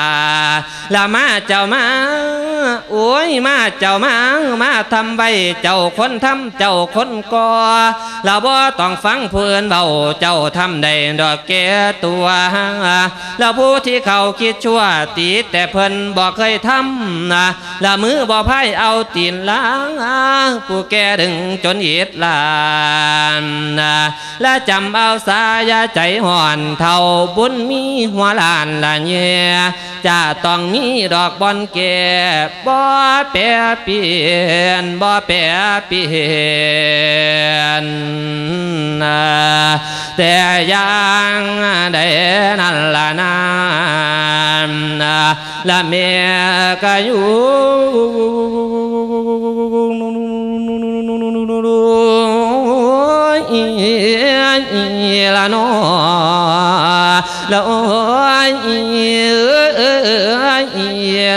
และมาเจ้ามาโอ้ยมาเจ้ามามาทำไว้เจ้าคนทำเจ้าคนก่อเราบ่ต้องฟังเพื่อนเบาเจ้าทำได้ดอกแก่ตัวแล้วผู้ที่เขาคิดชั่วตีแต่เพิ่นบ่เคยทำนะและมือบ่พายเอาตีนล้างผู้แก่ดึงจนอิดลานและจำเอาสายาใจห่อนเท่าบุญมีหัวลานละเนียจะต้องมีดอกบอนแก่บ่แปรเปลี่ยนบ่แปรเปลี่ยนแต่ยังได้นั่นละนานและเมียก็อยู่ ละนอละโอ้ย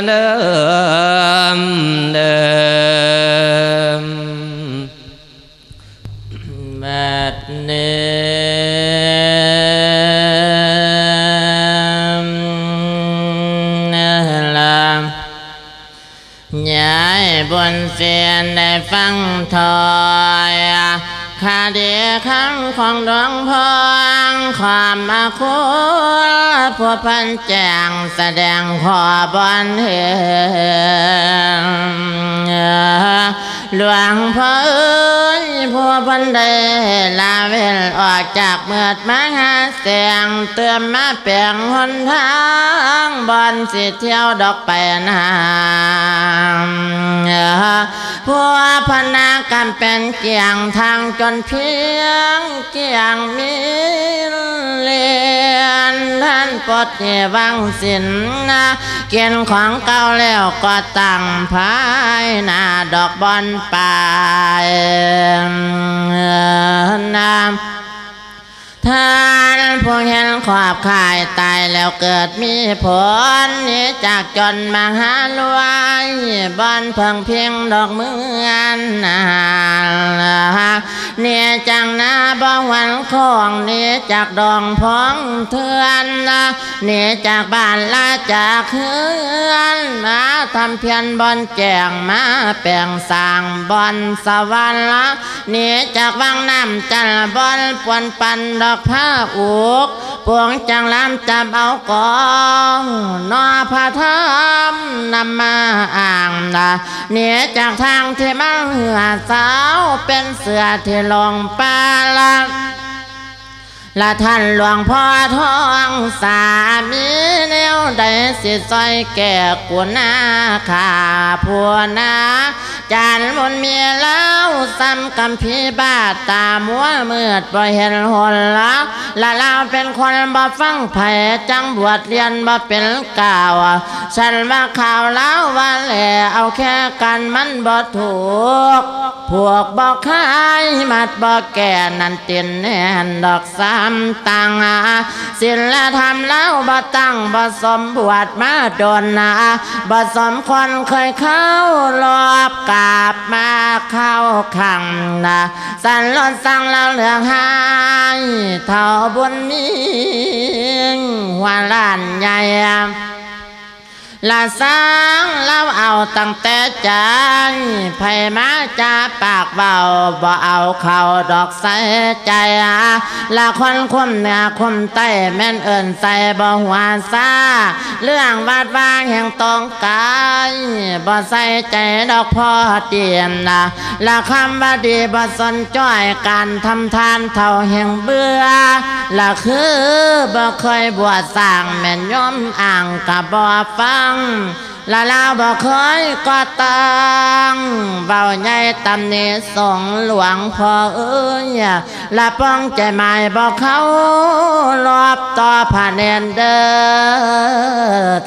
เดิมเดิมบัดเนิมลาบุญเสียนได้ฟังถอยคาเดี คำของหลวงพ่อความมาคุณ ผู้พันแจงแสดงขอบอนเห็นหลวงพ่อเอ้ยผู้พันได้ลาเวลออกจากเมือดมาหาเสียงเตือนมาเปลี่ยงหนทางบอนสิเที่ยวดอกไปนาผัวพนากันเป็นเกียงทางจนเพียงเกียงมีเลียนท่านปดเยวังสินนะเกียนของเก่าแล้วก็ตั้งภายนาดอกบอนปลายน้ำ ท่านผู้เห็นขอบขายตายแล้วเกิดมีผลนี้จากจนมหารวยบอนเพิงเพียงดอกเมือนนาเนี่ยจังนาบ่หวันของเนี่ยจากดองพองเทือนเนี่ยจากบ้านลาจากเฮือนมาทำเพียนบอนแจงมาแปลงสร้างบอนสวรรค์ละเนี่ยจากวังน้ำจันบอนปวนปันดอกผ้าอุกปวงจังลำจับเอากองนอพระธรรมนำมาอ่างนะเนี่ยจากทางที่มาเหือสาวเป็นเสือที่ลงปลาละ ละท่านหลวงพ่อทองสามีแนวใดสิซอยแก่กุณาขาผัวนาจานบนเมียแล้วซ้ำกำพีบ้าตามัวมืดบ่เห็นหนละละเราเป็นคนบ่ฟังไผ่จังบวชเรียนบ่เป็นก่าว ฉันว่าข่าวแล้วว่าแหล่เอาแค่กันมันบ่ถูก พวกบอกขายมัดบอกแก่นั่นเตียนแน่นดอกสามตังศิลธรรมแล้วบ่ตั้งบ่สมบวชมาโดนนะบ่สมคนเคยเข้ารอบกาบมาเข้าขังนะสันลนสั่งแล้วเหลืองหายเท่าบุญมีหัวล้านใหญ่ ละสร้างเล่าเอาตั้งแต่ใจไผมาจะปากเบาบ่เอาเข้าดอกใส่ใจอะละคนคุมเหนือคุมใต้แม่นเอิ่นใส่บ่หัวซาเรื่องวาดวางแห่งตองกายบ่ใส่ใจดอกพ่อเตียมนะละคำว่าดีบ่สนจ้อยการทำทานเท่าแห่งเบื่อละคือบ่เคยบวชสร้างแม่นยอมอ่างกับบ่ฟังละลาบอกเคยก็ตังเบาใหญ่ตำเนสงหลวงพ่อเอ้ยละป้องใจหมายบอกเขารอบต่อผ่านเนนเดอ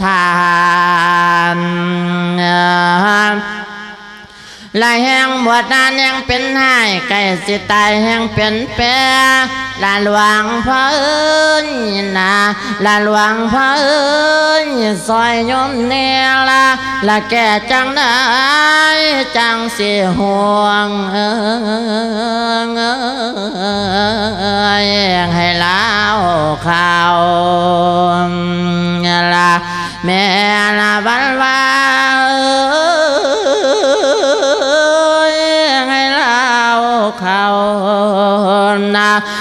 ทาน ลายแห่งบวชนานยังเป็นหายไก่สิตายแห่งเป็นแปรลาหลวงพ่อเอ้ยนะลาหลวงพ่อเอ้ยซอยโยมเนละละแก่จังได้จังสิห่วงเอยให้เล่าข่าวละแม่ละบันวา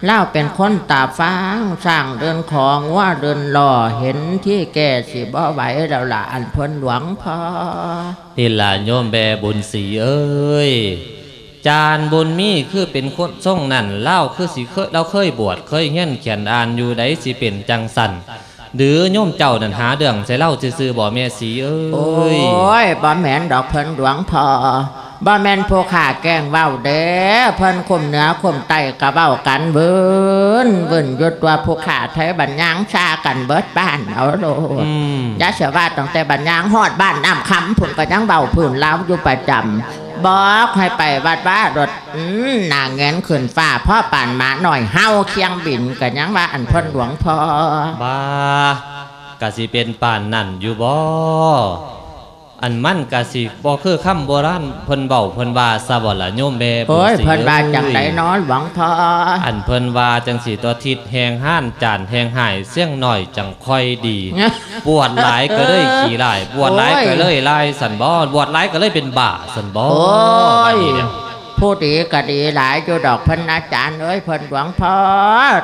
มโอ้ยหลวงพ่อเอ้ยเถ่าบุญมีเล่าลงทางทางเคยเที่ยวเถ่าบ่ยางเล่าเป็นคนตาฟ้างสร้างเดินของว่าเดินหล่อเห็นที่แก่สิบ่ไหวแล้วล่ะอันเพ้นหลวงพ่อนี่ล่ะโยมแบบุญศรีเอ้ยจานบุญมีคือเป็นคนทรงนั่นเล่าคือสิเคยเราเคยบวชเคยเฮียนเขียนอ่านอยู่ไดสิเป็นจังสันหรือโยมเจ้านั่นหาเรื่องใส่เล่าซื่อๆบ่แม่สีเอ้โอ้ยยบ่แม่นดอกเพิ่นหลวงพ่อ บ่แม่นผู้ขาแกล้งเว้าเด้เพิ่นคุมเหนือคุมใต้ก็เว้ากันเบิ่นเบิ่นอยุดว่าผู้ขาไทยบัญญังชากันเบิดบ้านเอาโลดอืมยาเสียว่าตั้งแต่บัญญังฮอดบ้านน้ำคำพุ่นก็ยังเบาพื้นเล้าวอยู่ประจำบอกให้ไปวัดว่ารถอืมหนาเงินขึ้นฟ้าพ่อป่านหมาหน่อยเฮาเคียงบินกันยังว่าอันเพ่นหลวงพ่อบ้ากะสิเป็นป่านนั่นอยู่บ่ อันมันกะสิบ่คือคำโบราณเพิ่นเว้าเพิ่นว่าซะบ่ล่ะโยมแม่บุญโอ้ยศรีเพิ่นว่าจังไดเอ้ยเนอนหลวงพ่ออันเพิ่นว่าจังสีตัวทิศแหงห้านจานแหงหายเสี่ยงหน่อยจังค่อยดีบวชหลายก็เลยขี่หลายบวชหลายก็เลยลายสันบ่บวชหลายก็เลยเป็นบ่าสันบ่โอ้ยบัดนี้เนี่ย ผู้ดีก็ดีหลายอยู่ดอกพันอาจารย์เอ้ยเพิ่นหลวงพ่อ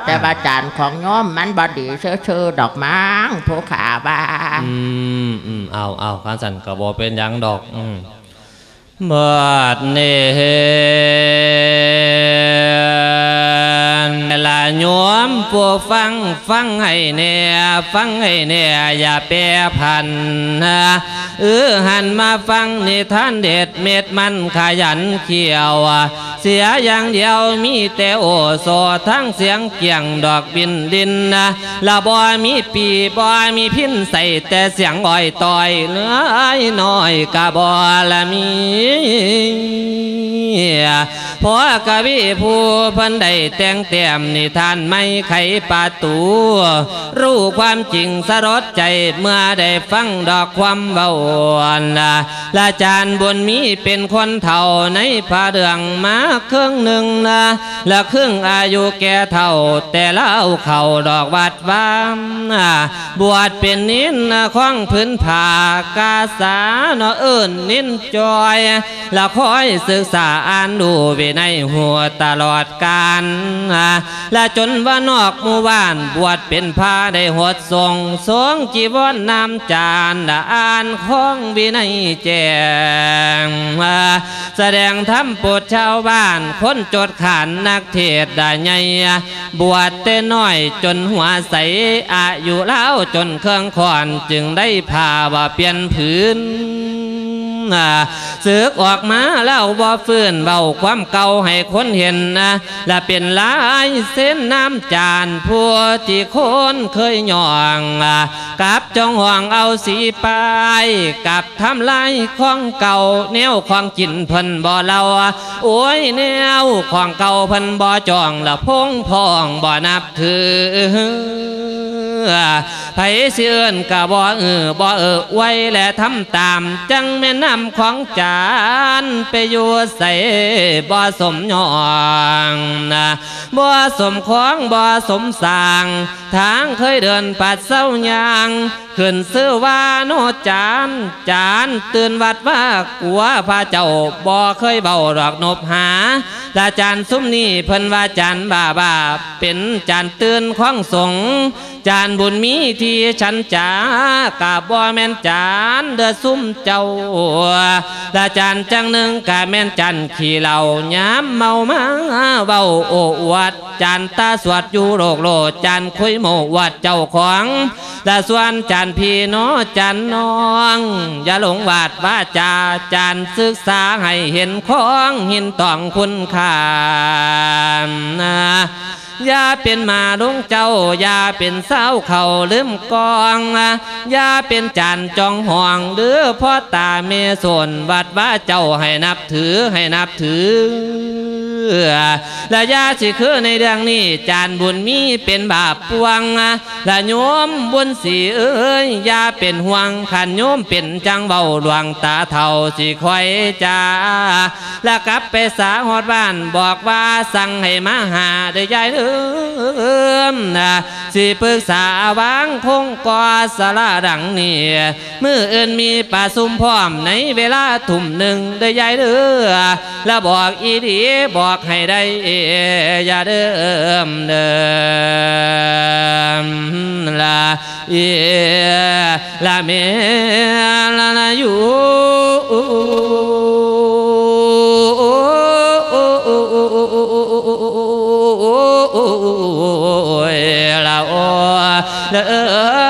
แต่ว่าอาจารย์ของโยมมันบ่ดีเชื่อๆดอกมังผู้ขาบ้าอืมอืมเอาเอาข้าสันก็บ่เป็นหยังดอกอืม บัดนี้ละโยมผู้ฟังฟังให้เนี่ยฟังให้เนี่ยอย่าแปรพันนะเออหันมาฟังนิทานเด็ดเม็ดมันขยันเขียวเสียอย่างเดียวมีแต่โอโซทั้งเสียงเกี่ยงดอกบินดินนะละบอมีปีบอมีพินใส่แต่เสียงอ่อยต่อยเหลืออ้ายน้อยกะบอละมีพอกะวิผู้พันได้แต่งเต็มนิทานไม่ไขประตู รู้ความจริงสรดใจเมื่อได้ฟังดอกความเบาละละจานบนมีเป็นคนเท่าในผาเดืองมาเครื่องหนึ่งนะและครึ่งอายุแก่เท่า แต่เล่าเข่าดอกวัดวามบวชเป็นนินของพื้นผากาสาเนาะเอิ้นนินจอยและคอยศึกษาอ่านดูไปในหัวตลอดกาลและจนว่านอกหมู่บ้านบวชเป็นพาได้หดทรงสวงจีวรนำจานและอ่านของวินัยแจงแสดงธรรมโปรดชาวบ้านคนจดขานนักเทศน์ได้ไงบวชแต่น้อยจนหัวใสอายุแล้วจนเครื่องขอนจึงได้พาว่าเปลี่ยนผืน สึกออกมาแล้วบ่ฟื้นเบาความเก่าให้คนเห็นนะและเป็นลายเส้นน้ำจานผู้ที่คนเคยหย่องกับจองห่วงเอาสีไปกับทำลายของเก่าแนวของกินเพิ่นบ่เล่าโอ้ยแนวของเก่าเพิ่นบ่จองละพงพองบ่นับถือ ไผสิเอิ้นกะบ่เออบ่เออไว้และทำตาม จังแม่นำของจานไปอยู่ใส่บ่สมยองนะบ่สมของบ่สมสาง ทางเคยเดินปัดเศร้ายางขึ้นซื้อว่าโนจานจานตื่นวัดว่ากลัวพระเจ้าบ่เคยเบาดอกนบหาแต่จานซุ้มนี่เพิ่นว่าจานบ้าบ้าเป็นจานตื่นของสง จานบุญมีที่ฉันจากาบ่แม่นจานเดือซุ้มเจ้าแต่จานจังหนึ่งกะแม่นจันขี่เหล่าย้ำเมามาเบาโอ้อวดจานตาสวดอยู่โลกโลจานคุยโมวัดเจ้าของแต่ส่วนจานพี่น้อจานน้อง อย่าหลงวาดว่าจาจานศึกษาให้เห็นของหินต้องคุณค่าน อย่าเป็นมาลุงเจ้า อย่าเป็นเศร้าเขาลืมกองอย่าเป็นจานจองห่วงหรือพ่อตาเมส่วนวัดว่าเจ้าให้นับถือให้นับถือ และยาสิคือในเรื่องนี้ จานบุญมีเป็นบาปปวงและโยมบุญสีเอ้ยยาเป็นห่วงขันโยมเป็นจังเบาหลวงตาเท่าสิคอยจ้าและกลับไปสาหอดบ้านบอกว่าสั่งให้มาหาได้ยายเอิมนะสิปรึกษาวางคงกอสาราดังนี้มืออื่นมีป่าซุ่มพร้อมในเวลาทุ่มหนึ่งได้ยายเด้อแล้วบอกอีดีบอกให้ได้อย่าเดิมเดิมละเอละเมละละอยู่ละโอละ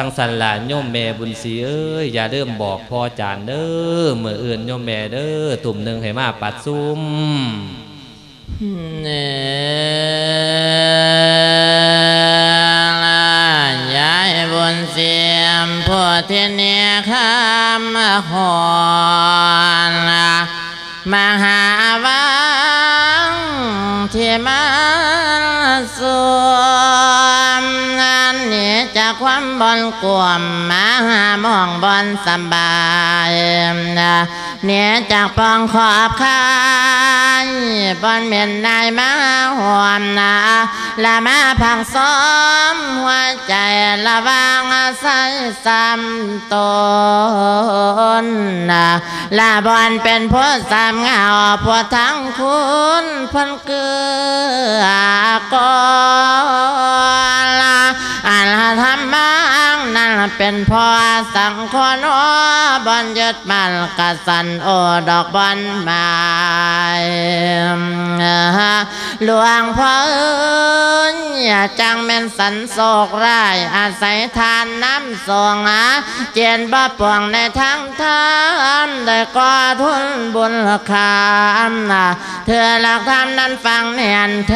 จังสันหลานโยมแม่บุญศรีเอ้ยอย่าเริ่มบอกพ่อจานเด้อเมื่ออื่นโยมแม่เด้อตุ่มหนึ่งให้มาปัดซุ่มเนลาที่นี่คำหอนมหาวังเที่มัน ความบอนกวมมาหามองบอนสบายเนี่ยจากปองขอบคายบอนเมียนนายมาหวมนาละมาพังซ้อมหัวใจระวางใส่ซ้ำตนนะละบอนเป็นผู้สามเงาผู้ทั้งคุณพันเกือกอละอันธรมังนั่นเป็นพ่อสังคนอบอนยึดมันกสันโอดอกบอนไม้หลวงพ่อเอ้ยอย่าจังแม่นสันโศกร้ายอาศัยทานน้ำส่งอาเจียนบ่ปวงในทางทานได้ก่อทุนบุญคามนะเธอหลักธรรมนั้นฟังเนียนแท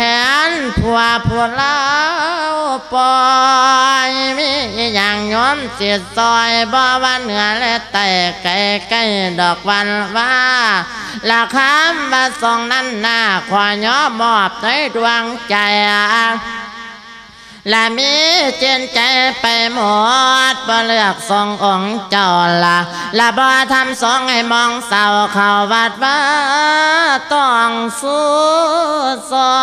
นผัวผัวเล่าปล่อยมีอย่างย้อมเสียซอยบ่ว่าเหนือและแต่ไกลไกลดอกวันว่าละคำมาส่งนั้นหน้าขวาย้อมอบในดวงใจ ละมีเจนใจไปหมดบ่เลือกทรงองค์เจ้าละและบ่ทำสองให้มองเศร้าเข้าวัดว่าต้องสู้ซอ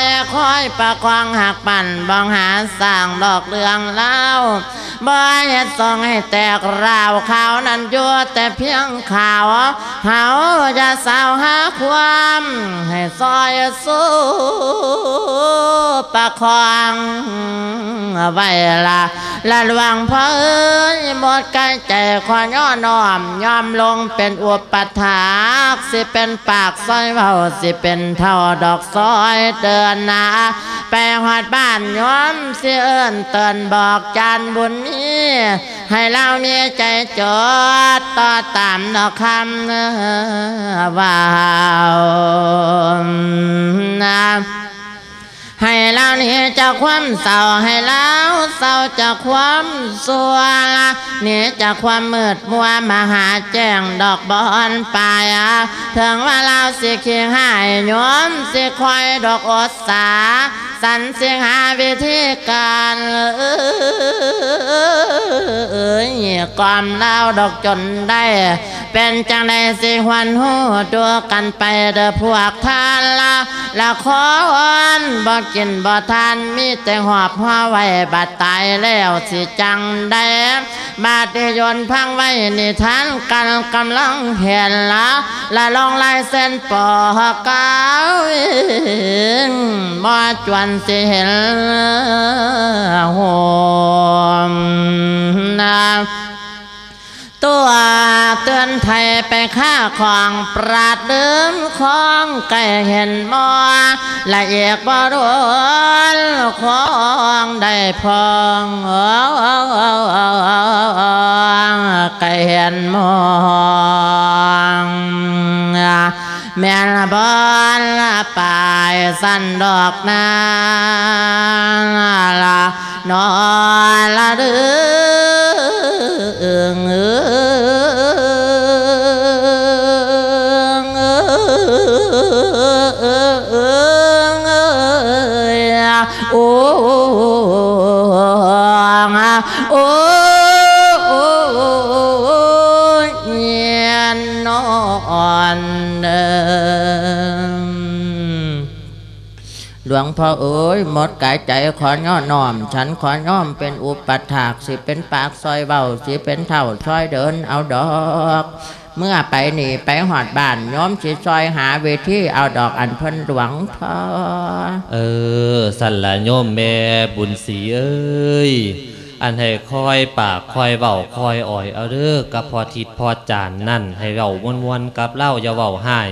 ยคอยประคองหักปั่นบองหาสร้างดอกเรืองเล่าบ่เฮ็ดทรงให้แตกราวข่าวนั้นอยู่แต่เพียงข่าวเฮาจะสาวหาความให้ซอยสู้ประคองไว้ละละหลวงพ่อเอ้ยหมดกายใจขอย่อน้อมยอมลงเป็นอุปถากสิเป็นปากซอยเบาสิเป็นเท่าดอกซอยเดินนาไปหอดบ้านย้อมสิเอิ้นเตือนบอกจานบุญมีให้เรามีใจจดต่อตามดอกคำว่าวนะ ให้เราหนี่จากความเศร้าให้เราเศร้าจากความสัวละหนี่จากความมืดมัวมาหาแจ้งดอกบอนปลายถึงว่าเราสิเคียงหายโยมสิคอยดอกอดสา สันเสียงหาวิธีการเอ้ยก่อมเล่าดอกจนได้ เป็นจังใดสิหวันหูตัวกันไปเด้อพวกท่านละละขอวอนบ่กินบ่ทานมีแต่หอบหัวไว้บัดตายแล้วสิจังได้บาดเดยนพังไว้นิทานกันกำลังเห็นละละลองลายเส้นปอกเก้าบ่จวนสิเห็นหมนา ตัวเตือนไทยไปค่าของปราดเดิมของไก่เห็นมอละเอียดบรวนของได้พองไก่เห็นมองแม่ลบอนลปลายสั้นดอกนาละนอนละเดืองเอ โอ้ งพ่อเอ๋ยหมดกายใจขอย่อน้อม ฉันขอย่อมเป็นอุปถากสิเป็นปากซอยเบาสิเป็นเท่าซอยเดินเอาดอกเมื่อไปหนีไปหอดบ้านย้อมสิซอยหาเวทีเอาดอกอันเพิ่นหลวงพ่อเออ สันละโยมแม่บุญศรีเอ้ยอันให้คอยปากคอยเว้าคอยอ่อยเอาเด้อกับพอทิดพอจานนั่นให้เว้าวนๆกับเล่าอย่าเว้าหาย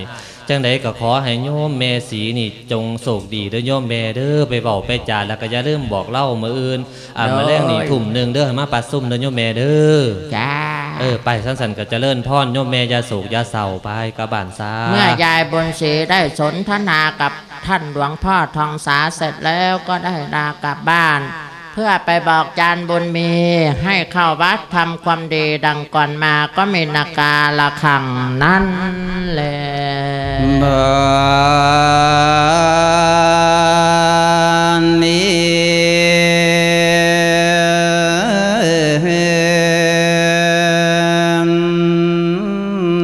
จังใดก็ขอให้โยมแม่สีนี่จงโศกดีเด้อโยมแม่เด้อไปเว้าไปจานแล้วก็อย่าลืมบอกเล่ามื้ออื่นอ่านมาแรงนี่ทุ่มหนึงเด้อให้มาปัดซุ่มเด้อโยมแม่เด้อจ้าเออไปสั้นๆก็เจะเลิ่นพ่อนโยมแม่อย่าโศกอย่าเศร้าไปกระบานซาเมื่อยายบุญศรีได้สนทนากับท่านหลวงพ่อทองสาเสร็จแล้วก็ได้ลากลับบ้าน พพื่อไปบอกจานบุญมีให้เข้าวัดทำความดีดังก่อนมาก็มีนาการะขังนั่นแหละบานนี้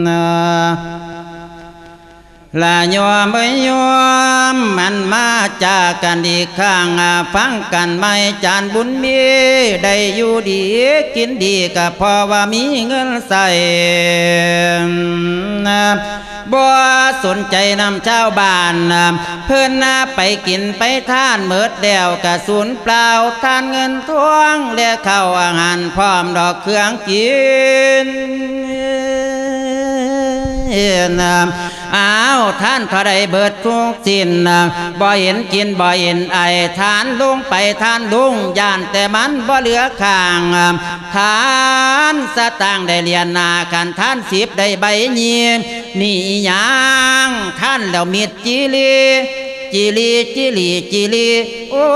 นะลายอมเอ้ย มมันมาจากกันอีกข้างฟังกันไม่จานบุญมีได้อยู่ดีกินดีก็เพราะว่ามีเงินใส่บ่สนใจนำเจ้าวบ้านเพิ่อนนะไปกินไปทานเมิดเดวกะสูญเปล่าทานเงินทวงและเข้าวอาหารพร้อมดอกเครื่องกิน นอ้าวท่านเท่าไรเบิดทุกสิ้นนะบ่เห็นกินบ่เห็นไอทานลุงไปทานลุงย่านแต่มันบ่เหลือข้างทานสตางค์ได้เรียนนากันท่านสิบได้ใบเยียนี่ยังท่านแล้วมิดจีลีจิลีจิลีจิลีโอ้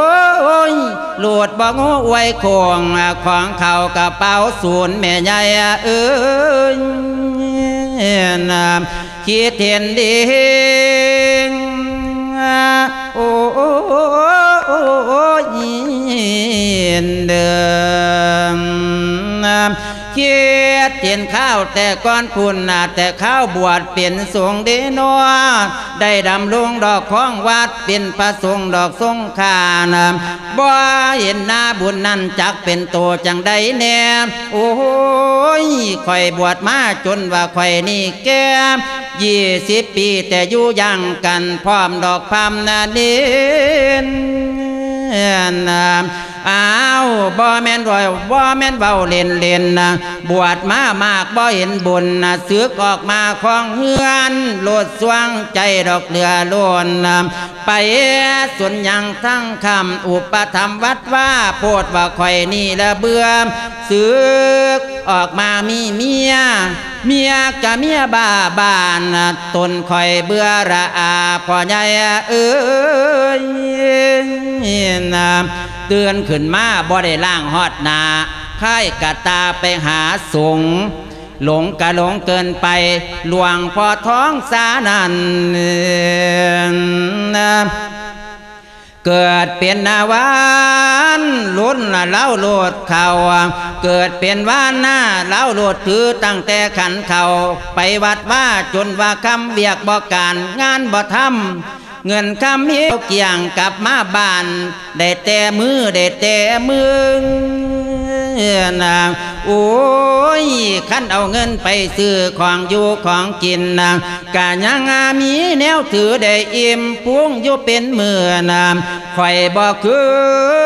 ยโหลดบ่งูไว้คงของเขากระเป๋าศูนย์แม่ใหญ่เอ้ย น้ำคิดเห็นดีโอ้ยเดิม เคียดเตียนข้าวแต่ก้อนพุ่นนาแต่ข้าวบวชเป็นสงฆ์เดนัวได้ดำลงดอกของวัดเป็นพระสงฆ์ดอกทรงขานบ่เห็นหน้าบุญนั่นจักเป็นโตจังใดแน่โอ้ยข่อยบวชมาจนว่าข่อยนี่แก่ยี่สิบปีแต่อยู่ยังกันพร้อมดอกพามนาเด่นนะ อ้าวบ่แม่นรอยบ่แม่นเบาเล่นเล่นนะบวชมามากบ่เห็นบุญนะสึกออกมาของเฮือนโลดสว่างใจดอกเรือล้นนะไปส่วนยังทั้งคำอุปธรรมวัดว่าโพดว่าข่อยนี่ละเบื่อสึกออกมามีเมียเมียกะเมียบ้าบ้านตนคอยเบื่อระอาพ่อใหญ่เอ้ยนะ เตือนขึ้นมาบ่ได้ล่างฮอดนาค่ายกะตาไปหาสูงหลงกะหลงเกินไปหลวงพ่อท้องสานันเกิดเป็นนาวานลุ้นเล่าโลดเขาเกิดเป็นว่านหน้าเล่าโลดถือตั้งแต่ขันเขาไปวัดว่าจนว่าคำเบียกบอกการงานบ่ทำ เงินคำเฮียวเกี่ยงกลับมาบ้าน ได้แต่มือได้แต่มือ นางโอ้ยขั้นเอาเงินไปซื้อของอยู่ของกินนางกะยังามีแนวถือได้อิ่มพุงอยู่เป็นมือนามข่อยบอกคื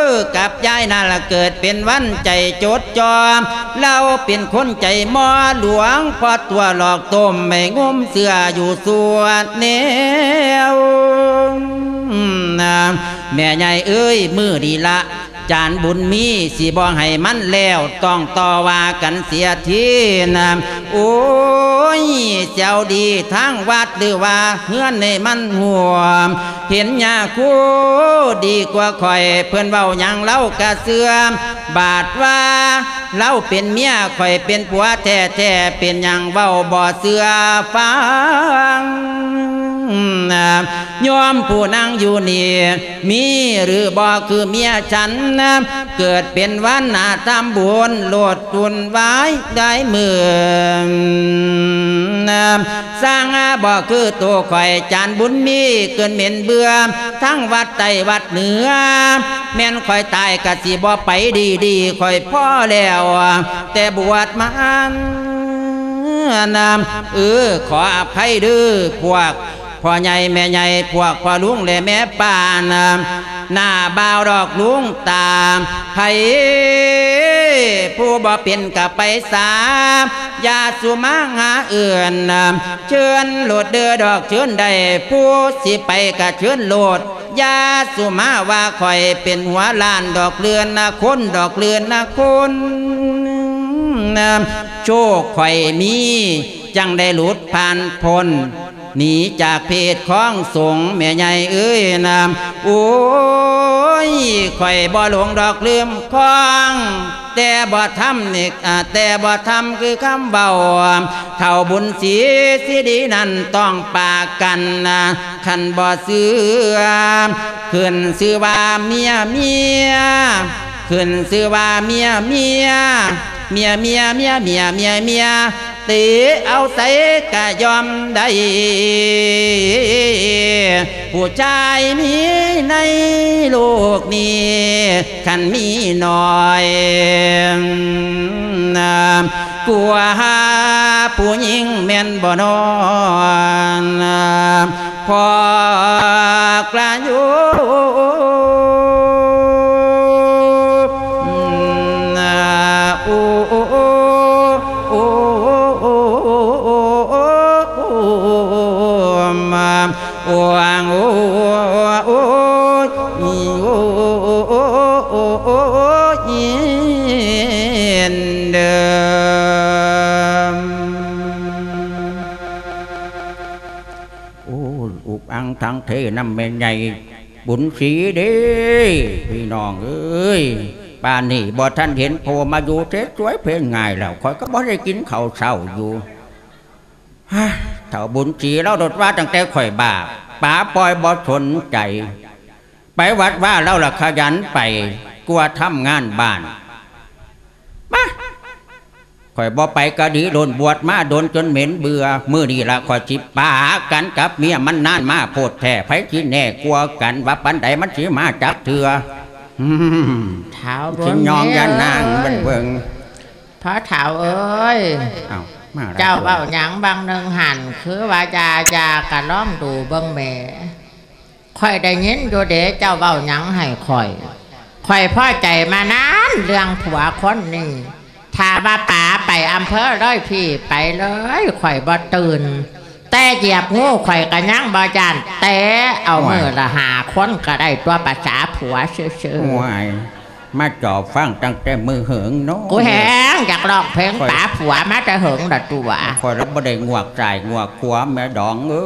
อกับยายนั่นละเกิดเป็นวันใจจดจอมเราเป็นคนใจมอหลวงพอตัวหลอกต้มไม่งมเสืออยู่สวนแนวนะ แม่ใหญ่เอ้ยมือดีละจานบุญมีสิบ่ให้มันแล้วต้องต่อว่ากันเสียทีนะโอ้ยเจ้าดีทั้งวัดหรือว่าเฮือนในมันห่วมเห็นยาคู่ดีกว่าข่อยเพื่อนเว้ายังเล่ากระเสื่อมบาดว่าเล่าเป็นเมียข่อยเป็นผัวแท้แท้เป็นยังเว้าบ่เสือฟัง ยอมผู้นั่งอยู่นี่มีหรือบ่คือเมียฉันนะเกิดเป็นวันหนาทำบุญโลดทุนไว้ได้มือนะสร้างบ่คือตัวข่อยจานบุญมีเกินเหม็นเบื่อทั้งวัดใต้วัดเหนือ แม่นข่อยตายกะสิบ่ไปดีดีข่อยพ่อแล้ว แต่บวชมานามเออขออภัยเด้อพวก พ่อใหญ่แม่ใหญ่พวกพ่อลุงและแม่ป้านหน้าบ่าวดอกลุงตามไผผู้บ่เป็นกับไปสามยาสุมาหาเอื่อนเชิญโหลดเดือดอกเชิญได้ผู้สิไปกะเชิญโหลดยาสุมาว่าคอยเป็นหัวล้านดอกเรือนนะคนดอกเรือนนะคนโชคข่อยมี จังได้หลุดผ่านพ้น หนีจากเพศของสงแม่ใหญ่เอ้ยนามโอ้ยข่อยบ่หลงดอกลืมคล้องแต่บ่ทำนี่แต่บ่ทำคือคำเบาเท่าบุญสีสิดีนั่นต้องปากกันนะคันบ่เสือขึ้นซื้อว่าเมียเมีย ขึ้นซื้อว่าเมียเมียเมียเมียเมียเมียเมียเมียตีเอาใส่กะยอมได้ ผู้ชายมีในโลกนี้คันมีหน่อยนะกลัวหาผู้หญิงแม่นบ่นอนนพอกลายู เทน้ำแม่ใหญ่บุญศรีเด้พี่น้องเอ้ยป่านนี้บ่ท่านเห็นโพมาอยู่เทสวยเพลงง่ายแล้วคอยก็บ่ได้กินข้าวเช้าอยู่เถ้าบุญศรีเราโดดว่าตั้งแต่ข่อยบาปป๋าปล่อยบ่สนใจ ไปวัดว่าเราละขยันไปกลัวทำงานบ้านมา ข่อยบ่ไปก็ดีโดนบวชมาโดนจนเหม็นเบื่อ มื้อนี้ละข่อยสิปากันกับเมียมันนานมาโพดแท้ไผสิแน่กลัวกันว่าปันใดมันสิมาจับเถืออืมเท้าสิยองยานางเบิ่งเบิ่งพระเท้าเอ้ยเอ้ามาแล้วเจ้าเบ้าหยังบางหนึ่งหันคือว่ายายากะล้อมดูเบิ่งแหม่ค่อยได้ยินอยู่เด้เจ้าเบ้าหยังให้ค่อยค่อยพ่อใจมานานเรื่องผัวคนนี้ ถ้าว่าป๋าไปอำเภอเลยพี่ไปเลยข่อยบ่ตื่น แต่เหยียบงูข่อยก็ยังบ่จานแต่เอามือละหาคนก็ได้ตัวภาษาผัวซื่อโอ้ยมาจอบฟังตั้งแต่มือเหิงเนาะๆกูแหงอยากลองเพลงป๋าผัวมาจะเหิงละตัวข่อยรับบ่ได้งวกจ่ายงวกขวาแม่ดองเอ้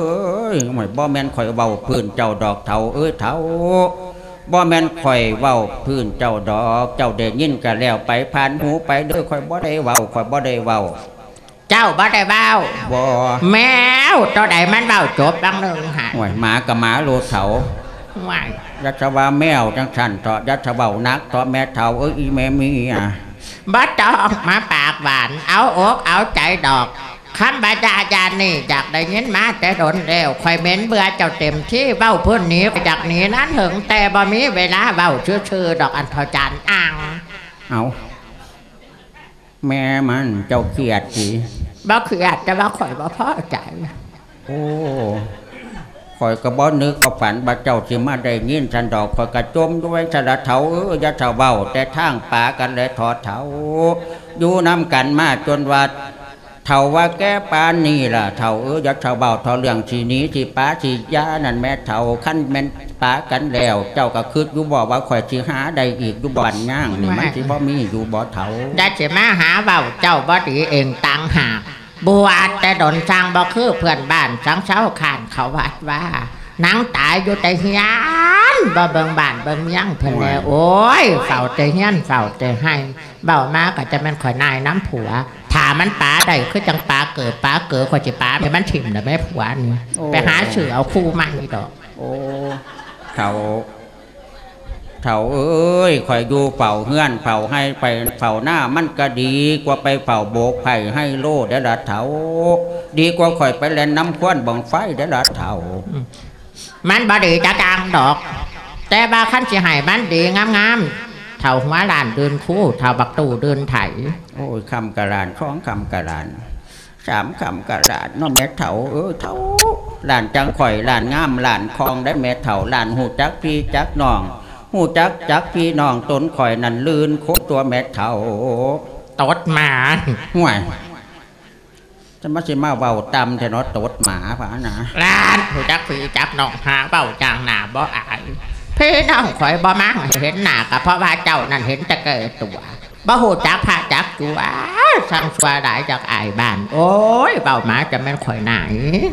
ยหมายบ่แม่นข่อยเว้าพื้นเจ้าดอกเฒ่าเอ้ยเฒ่า บ่แม่นข่อยเว้าพื้นเจ้าดอก เจ้าได้ยินก็แล้วไปผ่านหูไปเด้อข่อยบ่ได้เว้าข่อยบ่ได้เว้า เจ้าบ่ได้เบ้าบ่แมวตัวใดมันเบ้าจบบังหนึ่งหันโอ้ยหมากับหมาโลดเฒ่าว่ายยัดว่าแมวจังสั่นเถาะยัดเว้านักเถาะแม่เฒ่าเอ้ยอีแม่มีอะบ่ต้องมาปากหวานเอาอกเอาใจดอก คำบาจาจารย์นี่อยากได้ยินมาแต่โดนแล้วคอยเหม็นเบื่อเจ้าเต็มที่เบ้าเพื่อนหนี้จากหนี้นั้นหึงแต่บ่มีเวลาเบ้าชื่อๆดอกอันทอจานอ่างเอาแม่มันเจ้าเกลียดสิบ่คืออาจจะว่าข่อยบ่พอใจโอ้ข่อยก็บ่นึกก็ฝันบ่าเจ้าสิมาได้ยินสันดอกข่อยก็จมด้วยสระเถาเอออย่าเถาเว้าแต่ทางป่ากันเลยทอดเถาอยู่นํกันมาจนว่า เท่าว่าแก้ปานนี่ล่ะเท่าเอออย่าเท่าเบาเท่าเรื่องสีนี้สีป้าสียานั่นแม่เท่าขั้นแม่นป้ากันแล้ว เจ้าก็คืดอยู่บ่ว่าข่อยสิหาได้อีกอยู่บ่อนย่างนี่มันสิบ่มีอยู่บ่เท่าได้สิมาหาเบ้าเจ้าบ่ดีเองตังหากบวชแต่ดนสร้างบ่คือเพื่อนบ้านสังเช้าขานเขาวัดว่าหนังตายอยู่แต่เฮียนบ่เบิ่งบ้านเบิ่งเมียังเพิ่นแล้วโอ้ยเฝ้าแต่เฮียนเฝ้าแต่ให้เบ้ามาก็จะแม่นข่อยนายน้ำผัว ถ้ามันปาได้คือจังปาเกิดปาเกิดข่อยสิปาให้มันถิ่มน่ะแม่ผัวนี่ไปหาเสือเอาคู่มันนี่ดอก โอ้เท่าเท่าเอ้ยข่อยอยู่เฝ้าเฮือนเฝ้าให้ไปเฝ้าหน้ามันก็ดีกว่าไปเฝ้าโบกไผ่ให้โลดเด้อละเท่าดีกว่าข่อยไปเล่นน้ำควนบังไฟเด้อละเท่ามันบ่ดีจะกลางดอก แต่ว่าคันสิให้มันดีงามๆ เท่าหัวลานเดินคู่เท่าบักตู่เดินไถ โอ้ยคำกระดานสองคำกระดานสามคำกระดานเน้องแม่เถาเออเถาหลานจังข่อยหลานงามหลานคลองได้แม่เถาหลานหูจักพี่จักน้องหูจักจักพี่น้องตนข่อยนั่นลื่นโคตรตัวแม่เถาตดหมาห่วยจะมาสิมาเว้าตำแต่เนาะตดหมาผานะร้านผู้จักผีจักน้องหาเบ้าจางหน้าบ่อาย พี่น้องข่อยบ่มังเห็นหน้าก็เพราะว่าเจ้านั่นเห็นแต่เกิดตัวบ่หูจักพระจักจัวสั่งสัวหลายจากอายบ้าน โอ้ยเบ้าหมาจะแม่นข่อยนาย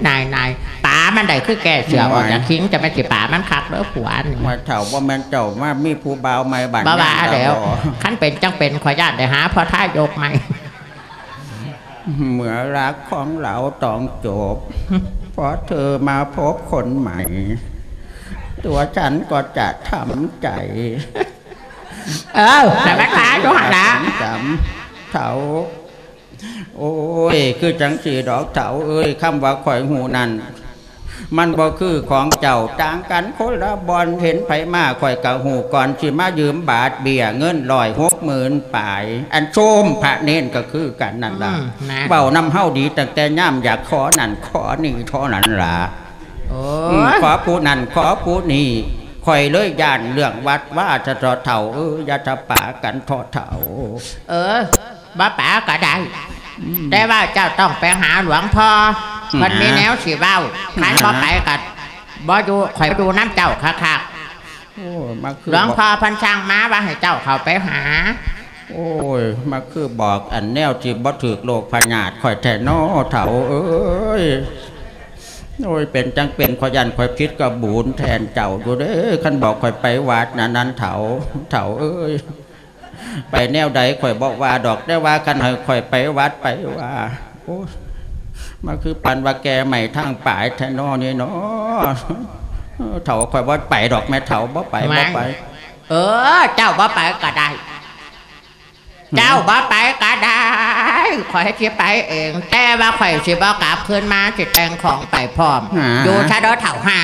นายนายป๋ามันได้คือแก่เสือออกจากทิ้งจะไม่สิป่ามันคักเด้อผัวนี่ว่าเถ่าว่าแม่นเจ้ามามีผู้บ่าวใหม่บัดบ้าบ้านั้นแล้วบ่ขั้นเป็นจังเป็นขอญาตได้หาพอท่ายกใหม่เมื่อรักของเราต้องจบ เพราะเธอมาพบคนใหม่ ตัวฉันก็จะทำใจ เออแต่แม่ค้าอยู่หันละจำเถาโอ้ย คือจังสีดอกเถาเอ้ยคำว่าข่อยหูนั่นมันบ่คือของเจ้าต่างกันคนละบอลเห็นไผมาข่อยกะหูก่อนสิมายืมบาทเบี้ยเงินลอยหกหมื่นป่าย อันโชมพระเน้นก็คือกันนั่นล่ะอืมนะเบานำเฮาดีตั้งแต่ย่ำอยากขอนั่นขอนี่เท่านั้นล่ะโอ้อืมย ขอผู้นั่นขอผู้นี่คอยเลยย่านเรื่องวัดว่าจะทอดเถ่าเอออย่าจะป่ากันทอดเถ่า เออบ้าป๋าก็ได้แต่ว่าเจ้าต้องไปหาหลวงพ่ออมมันมีแนวสีเบ้าขันบ่ไปกัดบ่อยู่ข่อยดูน้ำเจ้าคักโอ้ยมาคืๆอหลวงบอกพ่อพันช่างมาว่าให้เจ้าเข้าไปหา โอ้ยมาคือบอกอันแนวที่บ่ถือโลกพญาตคอยแทนอเถ่าเอ้ย โอ้ยเป็นจังเป็นขอยยันคอยพิษกับบูนแทนเจ้าอยู่เด้อคันบอกคอยไปวัดนั้นนั้นเถาเถาเอ้ยไปแนวใดคอยบอกว่าดอกได้ว่ากันให้คอยไปวัดไปว่าโอ้มาคือปันว่าแกใหม่ทางป่ายแทนนอนี่เนาะเออเถาคอยว่าไปดอกแม่เถาบ่ไปบ่ไป เออ เจ้าบ่ไปก็ได้ เจ้าบ่ไปก็ได้ ข่อยสิไปเอง แต่ว่าข่อยสิบ่กลับคืนมาสิแต่งของไปพร้อมอยู่ชะเดอเถ่าหา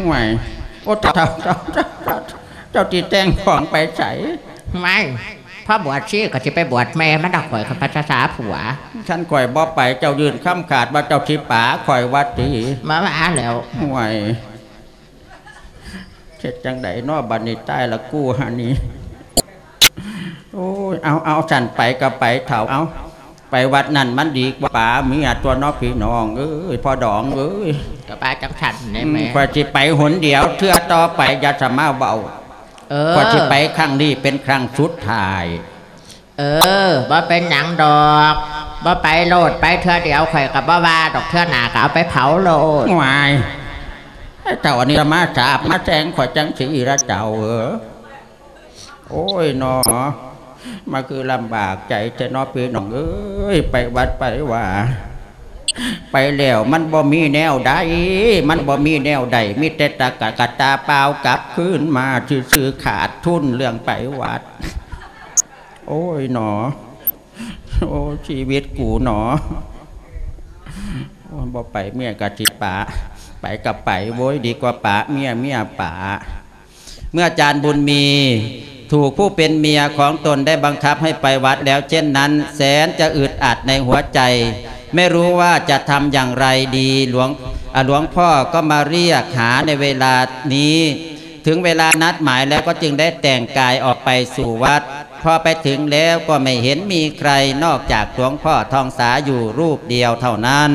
ห่วยโอ้เถาเถาเถาเถาเถาเจ้าตีแต่งของไปใส่ไม่พ่อบวชชีก็สิไปบวชแม่มันดอกข่อยกับพระษาผัว ฉันคอยบ่ไปเจ้ายืนข้ามขาดว่าเจ้าชิป๋าคอยวัดตีมาว่าแล้ว ห่วยเช็ดจังไดเนอบันนี้ใต้ละกู้หานี้โอ้ยเอาเอาฉันไปก็ไปเถาเอา ไปวัดนั่นมันดีกว่าป๋าเมียตัวนอกพี่น้องเอ้ยพ่อดองเอ้ยกับป้าจังฉันนี่อืมแม่กว่าจะไปหนเดียวเทื่อต่อไปอย่าสมาเบาเอกว่าจะอไปครั้งนี้เป็นครั้งสุดท้าย เออบ่เป็นหยังดอกบ่ไปโลดไปเทื่อเดียวข่อยกับบ่ว่าดอกเทื่อหนาก็เอาไปเผาโลดวายไอ้เจ้าอันนี้มาสาบมาแจงขอยจังสีระเจ้าเออโอ้ยหนอ มาคือลำบากใจจะนอพี่น้องเอ้ยไปวัดไปว่าไปแล้วมันบ่มีแนวใด มันบ่มีแนวใด มีแต่ตะกะกะตาเปล่ากลับคืนมาซื่อขาดทุนเรื่องไปวัด โอ้ยหนอ โอ้ชีวิตกูหนอบ่ไปเมียกะจิป่าไปกับไปโว้ยดีกว่าป่าเมียเมียป่าเมื่ออาจารย์บุญมี ถูกผู้เป็นเมียของตนได้บังคับให้ไปวัดแล้วเช่นนั้น แสนจะอึดอัดในหัวใจ ไม่รู้ว่าจะทำอย่างไรดีหลวงหลวงพ่อก็มาเรียกหาในเวลานี้ ถึงเวลานัดหมายแล้วก็จึงได้แต่งกายออกไปสู่วัด พอไปถึงแล้วก็ไม่เห็นมีใครนอกจากหลวงพ่อทองสาอยู่รูปเดียวเท่านั้น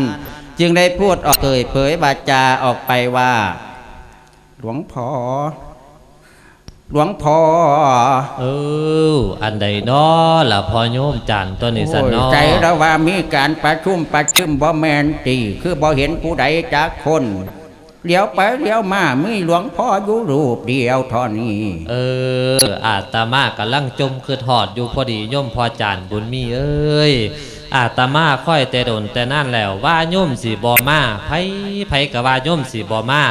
จึงได้พูดออกเอ่ยเผยวาจาออกไปว่า หลวงพ่อ หลวงพ่อเอออันใดน้อล่ะพอโยมจันตัวนี้สันโอ้ยน้อใจเราว่ามีการประชุมประชุมบ่แมนตีคือบ่เห็นผู้ใดจักคนเลี้ยวไปเลี้ยวมามีหลวงพ่ออยู่รูปเดียวเท่านี้เออ อาตมากำลังจมคือทอดอยู่พอดีโยมพอจานบุญมีเอ้ยอาตมาค่อยแต่โดนแต่นั่นแล้วว่าโยมสีบอมาไผไผก็ว่าโยมสีบอมา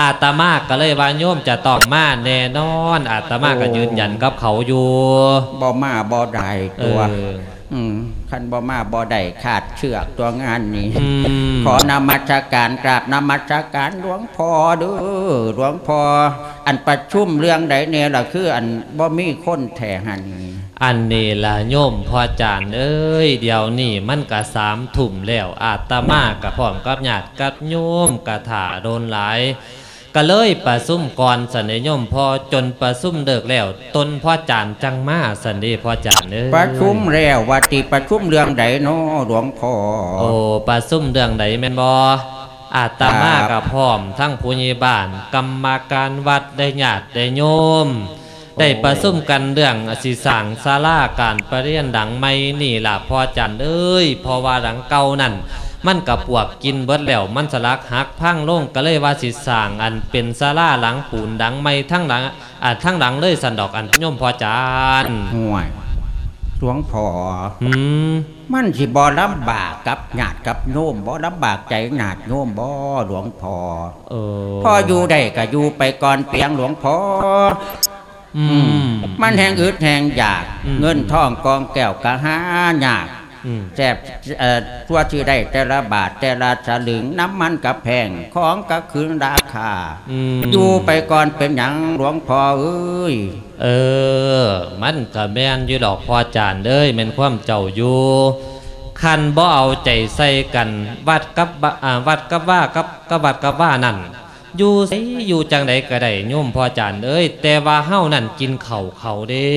อาตมาก็เลยว่าโยมจะต้องมาแน่นอน อาตมาก็ยืนยันกับเขาอยู่บ่มาบ่ได้เอตัวออืมคันบ่มาบ่ได้ขาดเชือกตัวงานนี้อืมขอนมัสการกราบนมัสการหลวงพ่อเด้อหลวงพ่ออันประชุมเรื่องใดเนี่ยล่ะคือ อันบ่มีคนแท่หัน อันนี้ล่ะโยมพ่อจานเอ้ยเดี๋ยวนี้มันก็สามทุ่มแล้ว อาตมากับพร้อมกับญาติกับโยมกะถาโดนหลายก็เลยประซุ่มก่อนสันเดโยมพอจนประซุ่มเดิกแล้ว ตนพ่อจานจังมาสันเดพ่อจานเอ้ยประชุมแล้วว่าติประชุมเรื่องใดเนาะหลวงพ่อโอ้ประซุ่มเรื่องใดแม่นบ่อาตมาครักับบพร้อมทั้งผู้ใหญ่บ้าน กรรมการวัดได้ญาติได้โยม ได้ประซุ่มกันเรื่องสิสร้างศาลาการประเรียนดังไม่นี่ล่ะพ่อจันเอ้ยเพราะว่าหลังเก่านั่นมันกับปวกกินเบิดแล้วมันสลักหักพังลงก็เลยว่าสิสร้างอันเป็นศาลาหลังปูนดังไม่ทั้งหลังอ่าทั้งหลังเลยสันดอกอันโยมพอจานห่วยหลวงพ่อหืมมันสิบ่ลำบากกับญาติกับโยมบ่ลำบากใจญาติโยมบ่หลวงพ่อเออพ่ออยู่ได้ก็อยู่ไปก่อนเปียงหลวงพ่ออื มมันแหงอึดแหงอยากอืมเงินทองกองแก้วกะหายากอืมแซ่บเอ่อทั่วที่ได้แต่ละบาทแต่ละสลึงน้ำมันกับแพงของก็คืนราคาอืมอยู่ไปก่อนเป็นหยังหลวงพ่อเอ้ยเออ มันก็แม่นอยู่ดอกพอจานเด้ยแม่นความเจ้าอยู่คันบ่เอาใจใส่กัน วัดกับบ่อ่าวัดกับว่ากับกับวัดกับว่านั่น อยู่ไสอยู่จังใดก็ได้โยมพ่อจานเอ้ยแต่ว่าเฮานั่นกินเข้าเขาเด้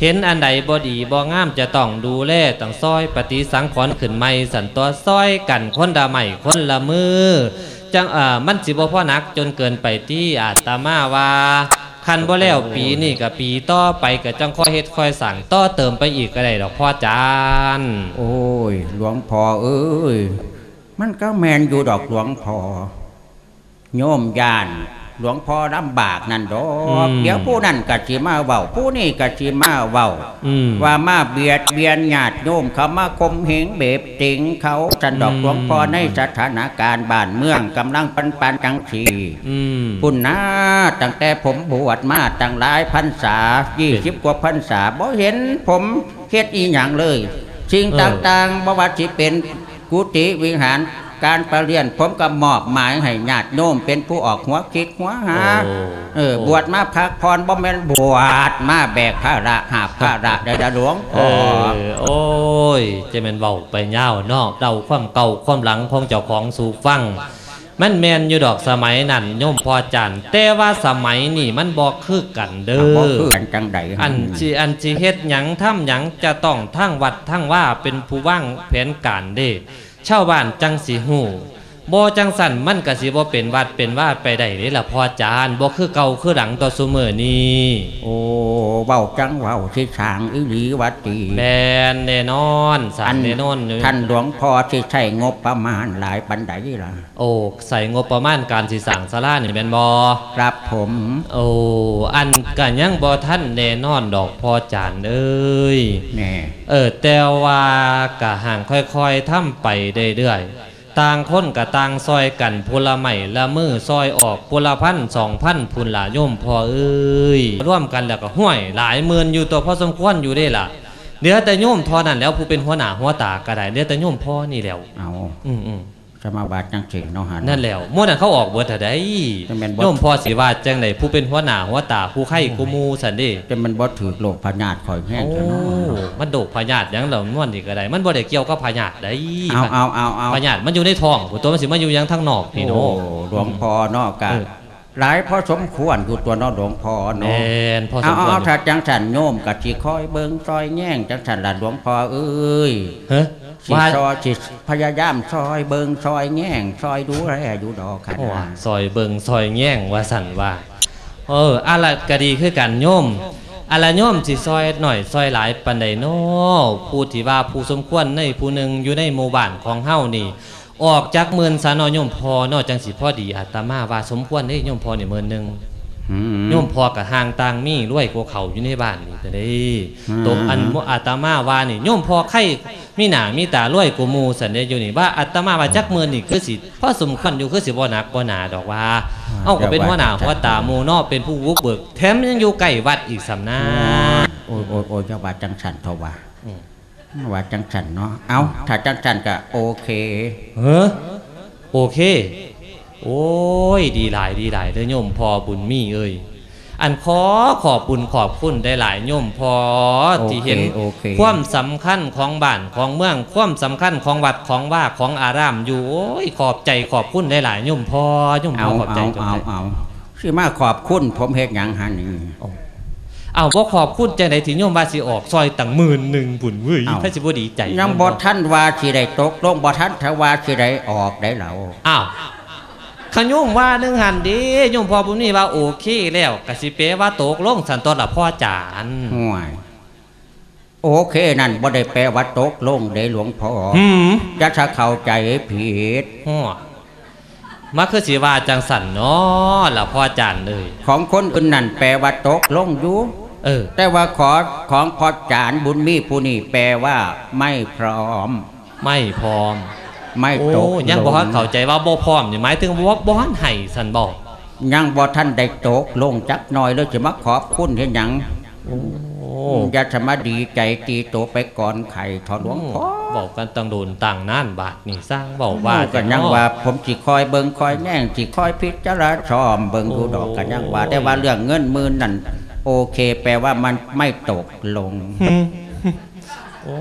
เห็นอันใดบ่ดีบ่งามจะต้องดูแลต้องซอยปฏิสังขรณ์ขึ้นใหม่สันตัวซอยกันคนละไม้คนละมือจังเอ่ามันสิบ่พ่อนักจนเกินไปที่อาตมาว่าคันบ่แล้วปีนี่กับปีต่อไปก็จังค่อยเฮ็ดค่อยสั่งต่อเติมไปอีกก็ได้ดอกพ่อจานโอ้ยหลวงพ่อเอ้ยมันก็แมนอยู่ดอกหลวงพ่อ โยมยานหลวงพ่อลำบากนั่นดอกเดี๋ยวผู้นั่นก็สิมาเว้า ผู้นี่ก็สิมาเว้าอืมว่ามาเบียดเบียนญาติโยมเขามาคมเหงเบบติงเขาจันดอกอืมหลวงพ่อในสถานการณ์บ้านเมืองกำลังปันปันจังสีอืมปุ่นนะตั้งแต่ผมบวชมาตั้งหลายพรรษายี่สิบกว่าพรรษาบ่เห็นผมเฮ็ดอีหยังเลย สิ่งเออต่างๆบ่ว่าสิเป็นกุฏิวิหาร การประเรียน ผมก็มอบหมายให้ญาติโยมเป็นผู้ออกหัวคิดหัวหาโอ้เออบวชมาพักพรบ่แม่นบวชมาแบกภาระหาบภาระได้ดะหลวงเอพ่ออโอ้ยจะแม่นเว้าไปยาวนอกเดาความเก่าความหลังของเจ้าของสู่ฟังมันแม่นอยู่ดอกสมัยนั้นโยมพ่อจันแต่ว่าสมัยนี้มันบ่คือกันเด้บ่อคือกันจังใดอันสิอันสิเฮ็ดหยังทำหยังจะต้องทั้งวัดทั้งว่าเป็นผู้ว่างแผนการเด้ ชาวบ้านจังสีหู บ่จังสั่นมันก็สิบ่เป็นวัดเป็นว่าไปได้นี่ล่ะพ่อจานบ่คือเก่าคือหลังต่อซุมื้อนี้โอ้เว้าจังเว้าสิสร้างอีหลีวัดตีแม่นแน่นอนสารแน่นอนอยู่ท่านหลวงพ่อสิใช้งบประมาณหลายปันใดล่ะ โอ้ใส่งบประมาณการสิสร้างศาลานี่แม่นบ่ครับผม โอ้อันก็ยังบ่ทันแน่นอนดอกพ่อจานเอ้ยแน่เออแต่ว่ากะห่างค่อยๆทำไปเรื่อยๆ ต่างคนกะต่างซอยกันพลใหม่ละมือซอยออกพลพันสองพันพุนละโยมพอเอ้ยร่วมกันแล้วก็ห้วยหลายหมื่นอยู่ตัวพอสมควรอยู่ได้ล่ะเดี๋ยวแต่โยมทอนั่นแล้วผู้เป็นหัวหน้าหัวตาก็ได้เดี๋ยวแต่โยมพ่อนี่แล้วเอาอืมอืมส มาบาทจังสิเนาะหัน นั่นแล้วมื่อนั้นเขาออกเบิดเท่าใดจะแม่นบ่ โยมพ่อสิว่าจังไดผู้เป็นหัวหน้าหัวตาผู้ไข่กูมูสันเดิแต่มันบ่ถือโลกพญาติข่อยแห้งโอ้เถอะเนาะมันโดกพญาติหยังเหล่าม่วนนี่ก็ได้ มันบ่ได้เกี่ยวกับพญาติได้เอาเอาเอาเอาพญาติมันอยู่ในท้องผู้ตัวมันสิมาอยู่หยังทางนอกพี่โน โอ้หลวงพ่อเนาะกะเออ หลายพอสมควรอยู่ตัวเนาะหลวงพ่อแมเนาะ นพอสเอามเอาควรเอาถ้าจังสันโยมกะสิคอยเบิ่งซอยแย่งจังสันล่ะหลวงพ่อเอ้ยเฮ้ยสิ ว่าซอยสิพยายามซอยเบิ่งซอยแย่งซอยดูแลอยู่ดอกค่ะโอ้ว่าซอยเบิงซอยแย่งว่าสั่นว่าเอออะไรก็ดีคือกันโยมอะไรโยมสิซอยหน่อยซอยหลายปานใดโนผู้ที่ว่าผู้สมควรในผู้หนึ่งอยู่ในหมู่บ้านของเฮานี่ ออกจากหมื่นสานอโยมพอนอจังสิพอดีอาตมาว่าสมควรได้โยมพอนี่หมื่นหนึงอืม โยมพอกับห่างต่างมีรวยกว่าเขาอยู่ในบ้านนี่แต่ได้อืมตัวอันมุอาตมาว่านี่โยมพอไข่มีหนามีตารวยกว่าหมูสันเดอยู่นี่ว่าอาตมาว่าจักเมือนี่คือสิพ่อสมควรอยู่คือสิบ่หนักบ่หนาดอกว่า เอาก็เป็นหัวหน้าหัวตาหมูนอกเป็นผู้บุกเบิกแถมยังอยู่ใกล้วัดอีกสำนักโอ้ยโอ้ยโอ้ยจะว่าจังสันเถอะว่าอืมว่าจังสันเนาะเอาถ้าจังสันก็โอเคเฮ้อโอเค โอ้ย ดีหลายดีหลายเด้อโยมพอบุญมีเอ้ยอันขอขอบบุญขอบคุณได้หลายโยมพอที่เห็นโอเคความสำคัญของบ้านของเมืองความสำคัญของวัดของว่าของอารามอยู่โอ้ยขอบใจขอบคุณได้หลายโยมพอโยมพเอาอขอบใจเอาขอบเอาใจเอาสิมาขอบคุณผมเฮ็ดหยังหันนี่เอาบ่ขอบคุณจังได๋ที่โยมว่าสิออกซอยตั้งหมื่นหนึ่งบุญเว้ยเอ้าพระสิบ่ดีใจยังบ่ท่านว่าสิได้ตกลงบ่ท่านถ้าว่าสิได้ออกได้เหล่าอ้าว ขโยมว่าหนึงหันเดีโยมพอบุญนี่ว่าโอเคแล้วก็สิเปว่าตกลงสันตอนละพ่อจานห่วยโโอเคนั่นบ่ได้แปลว่าตกลงเด้หลวงพ่อหืมอย่าถ้าเข้าใจผิดหัวมาคือสิว่าจังสันเนาะล่ะพ่ออาจารย์เลย ของคนอื่นนั่นแปลว่าตกลงอยู่เออ แต่ว่าขอของพ่อจานบุญมีผู้นี่แปลว่า ไม่พร้อม ไม่พร้อม ไม่โอ้ตกยังบ่ลทันเข้าใจว่าบ่พร้อมนี่หมายถึงว่าบ่ทันให้สันบอกยังบ่ท่านได้ตกลงจักหน่อยแล้วจะมาขอบคุณเห็นหยังโอ้อย่าจะมาดีใจตีโตไปก่อนไข่ทอหลวงพ่อบอกกันตั้งโดนต่างน่านบาทนี่สร้างบอกว่าว่ากันยังว่า ผมสิคอยเบิ่งคอยแน่งสิคอยพิจารณาชอมเบิ่งดูดอกกันยังว่า แต่ว่าเรื่องเงินหมื่นนั่นโอเค แปลว่ามันไม่ตกลงโอ้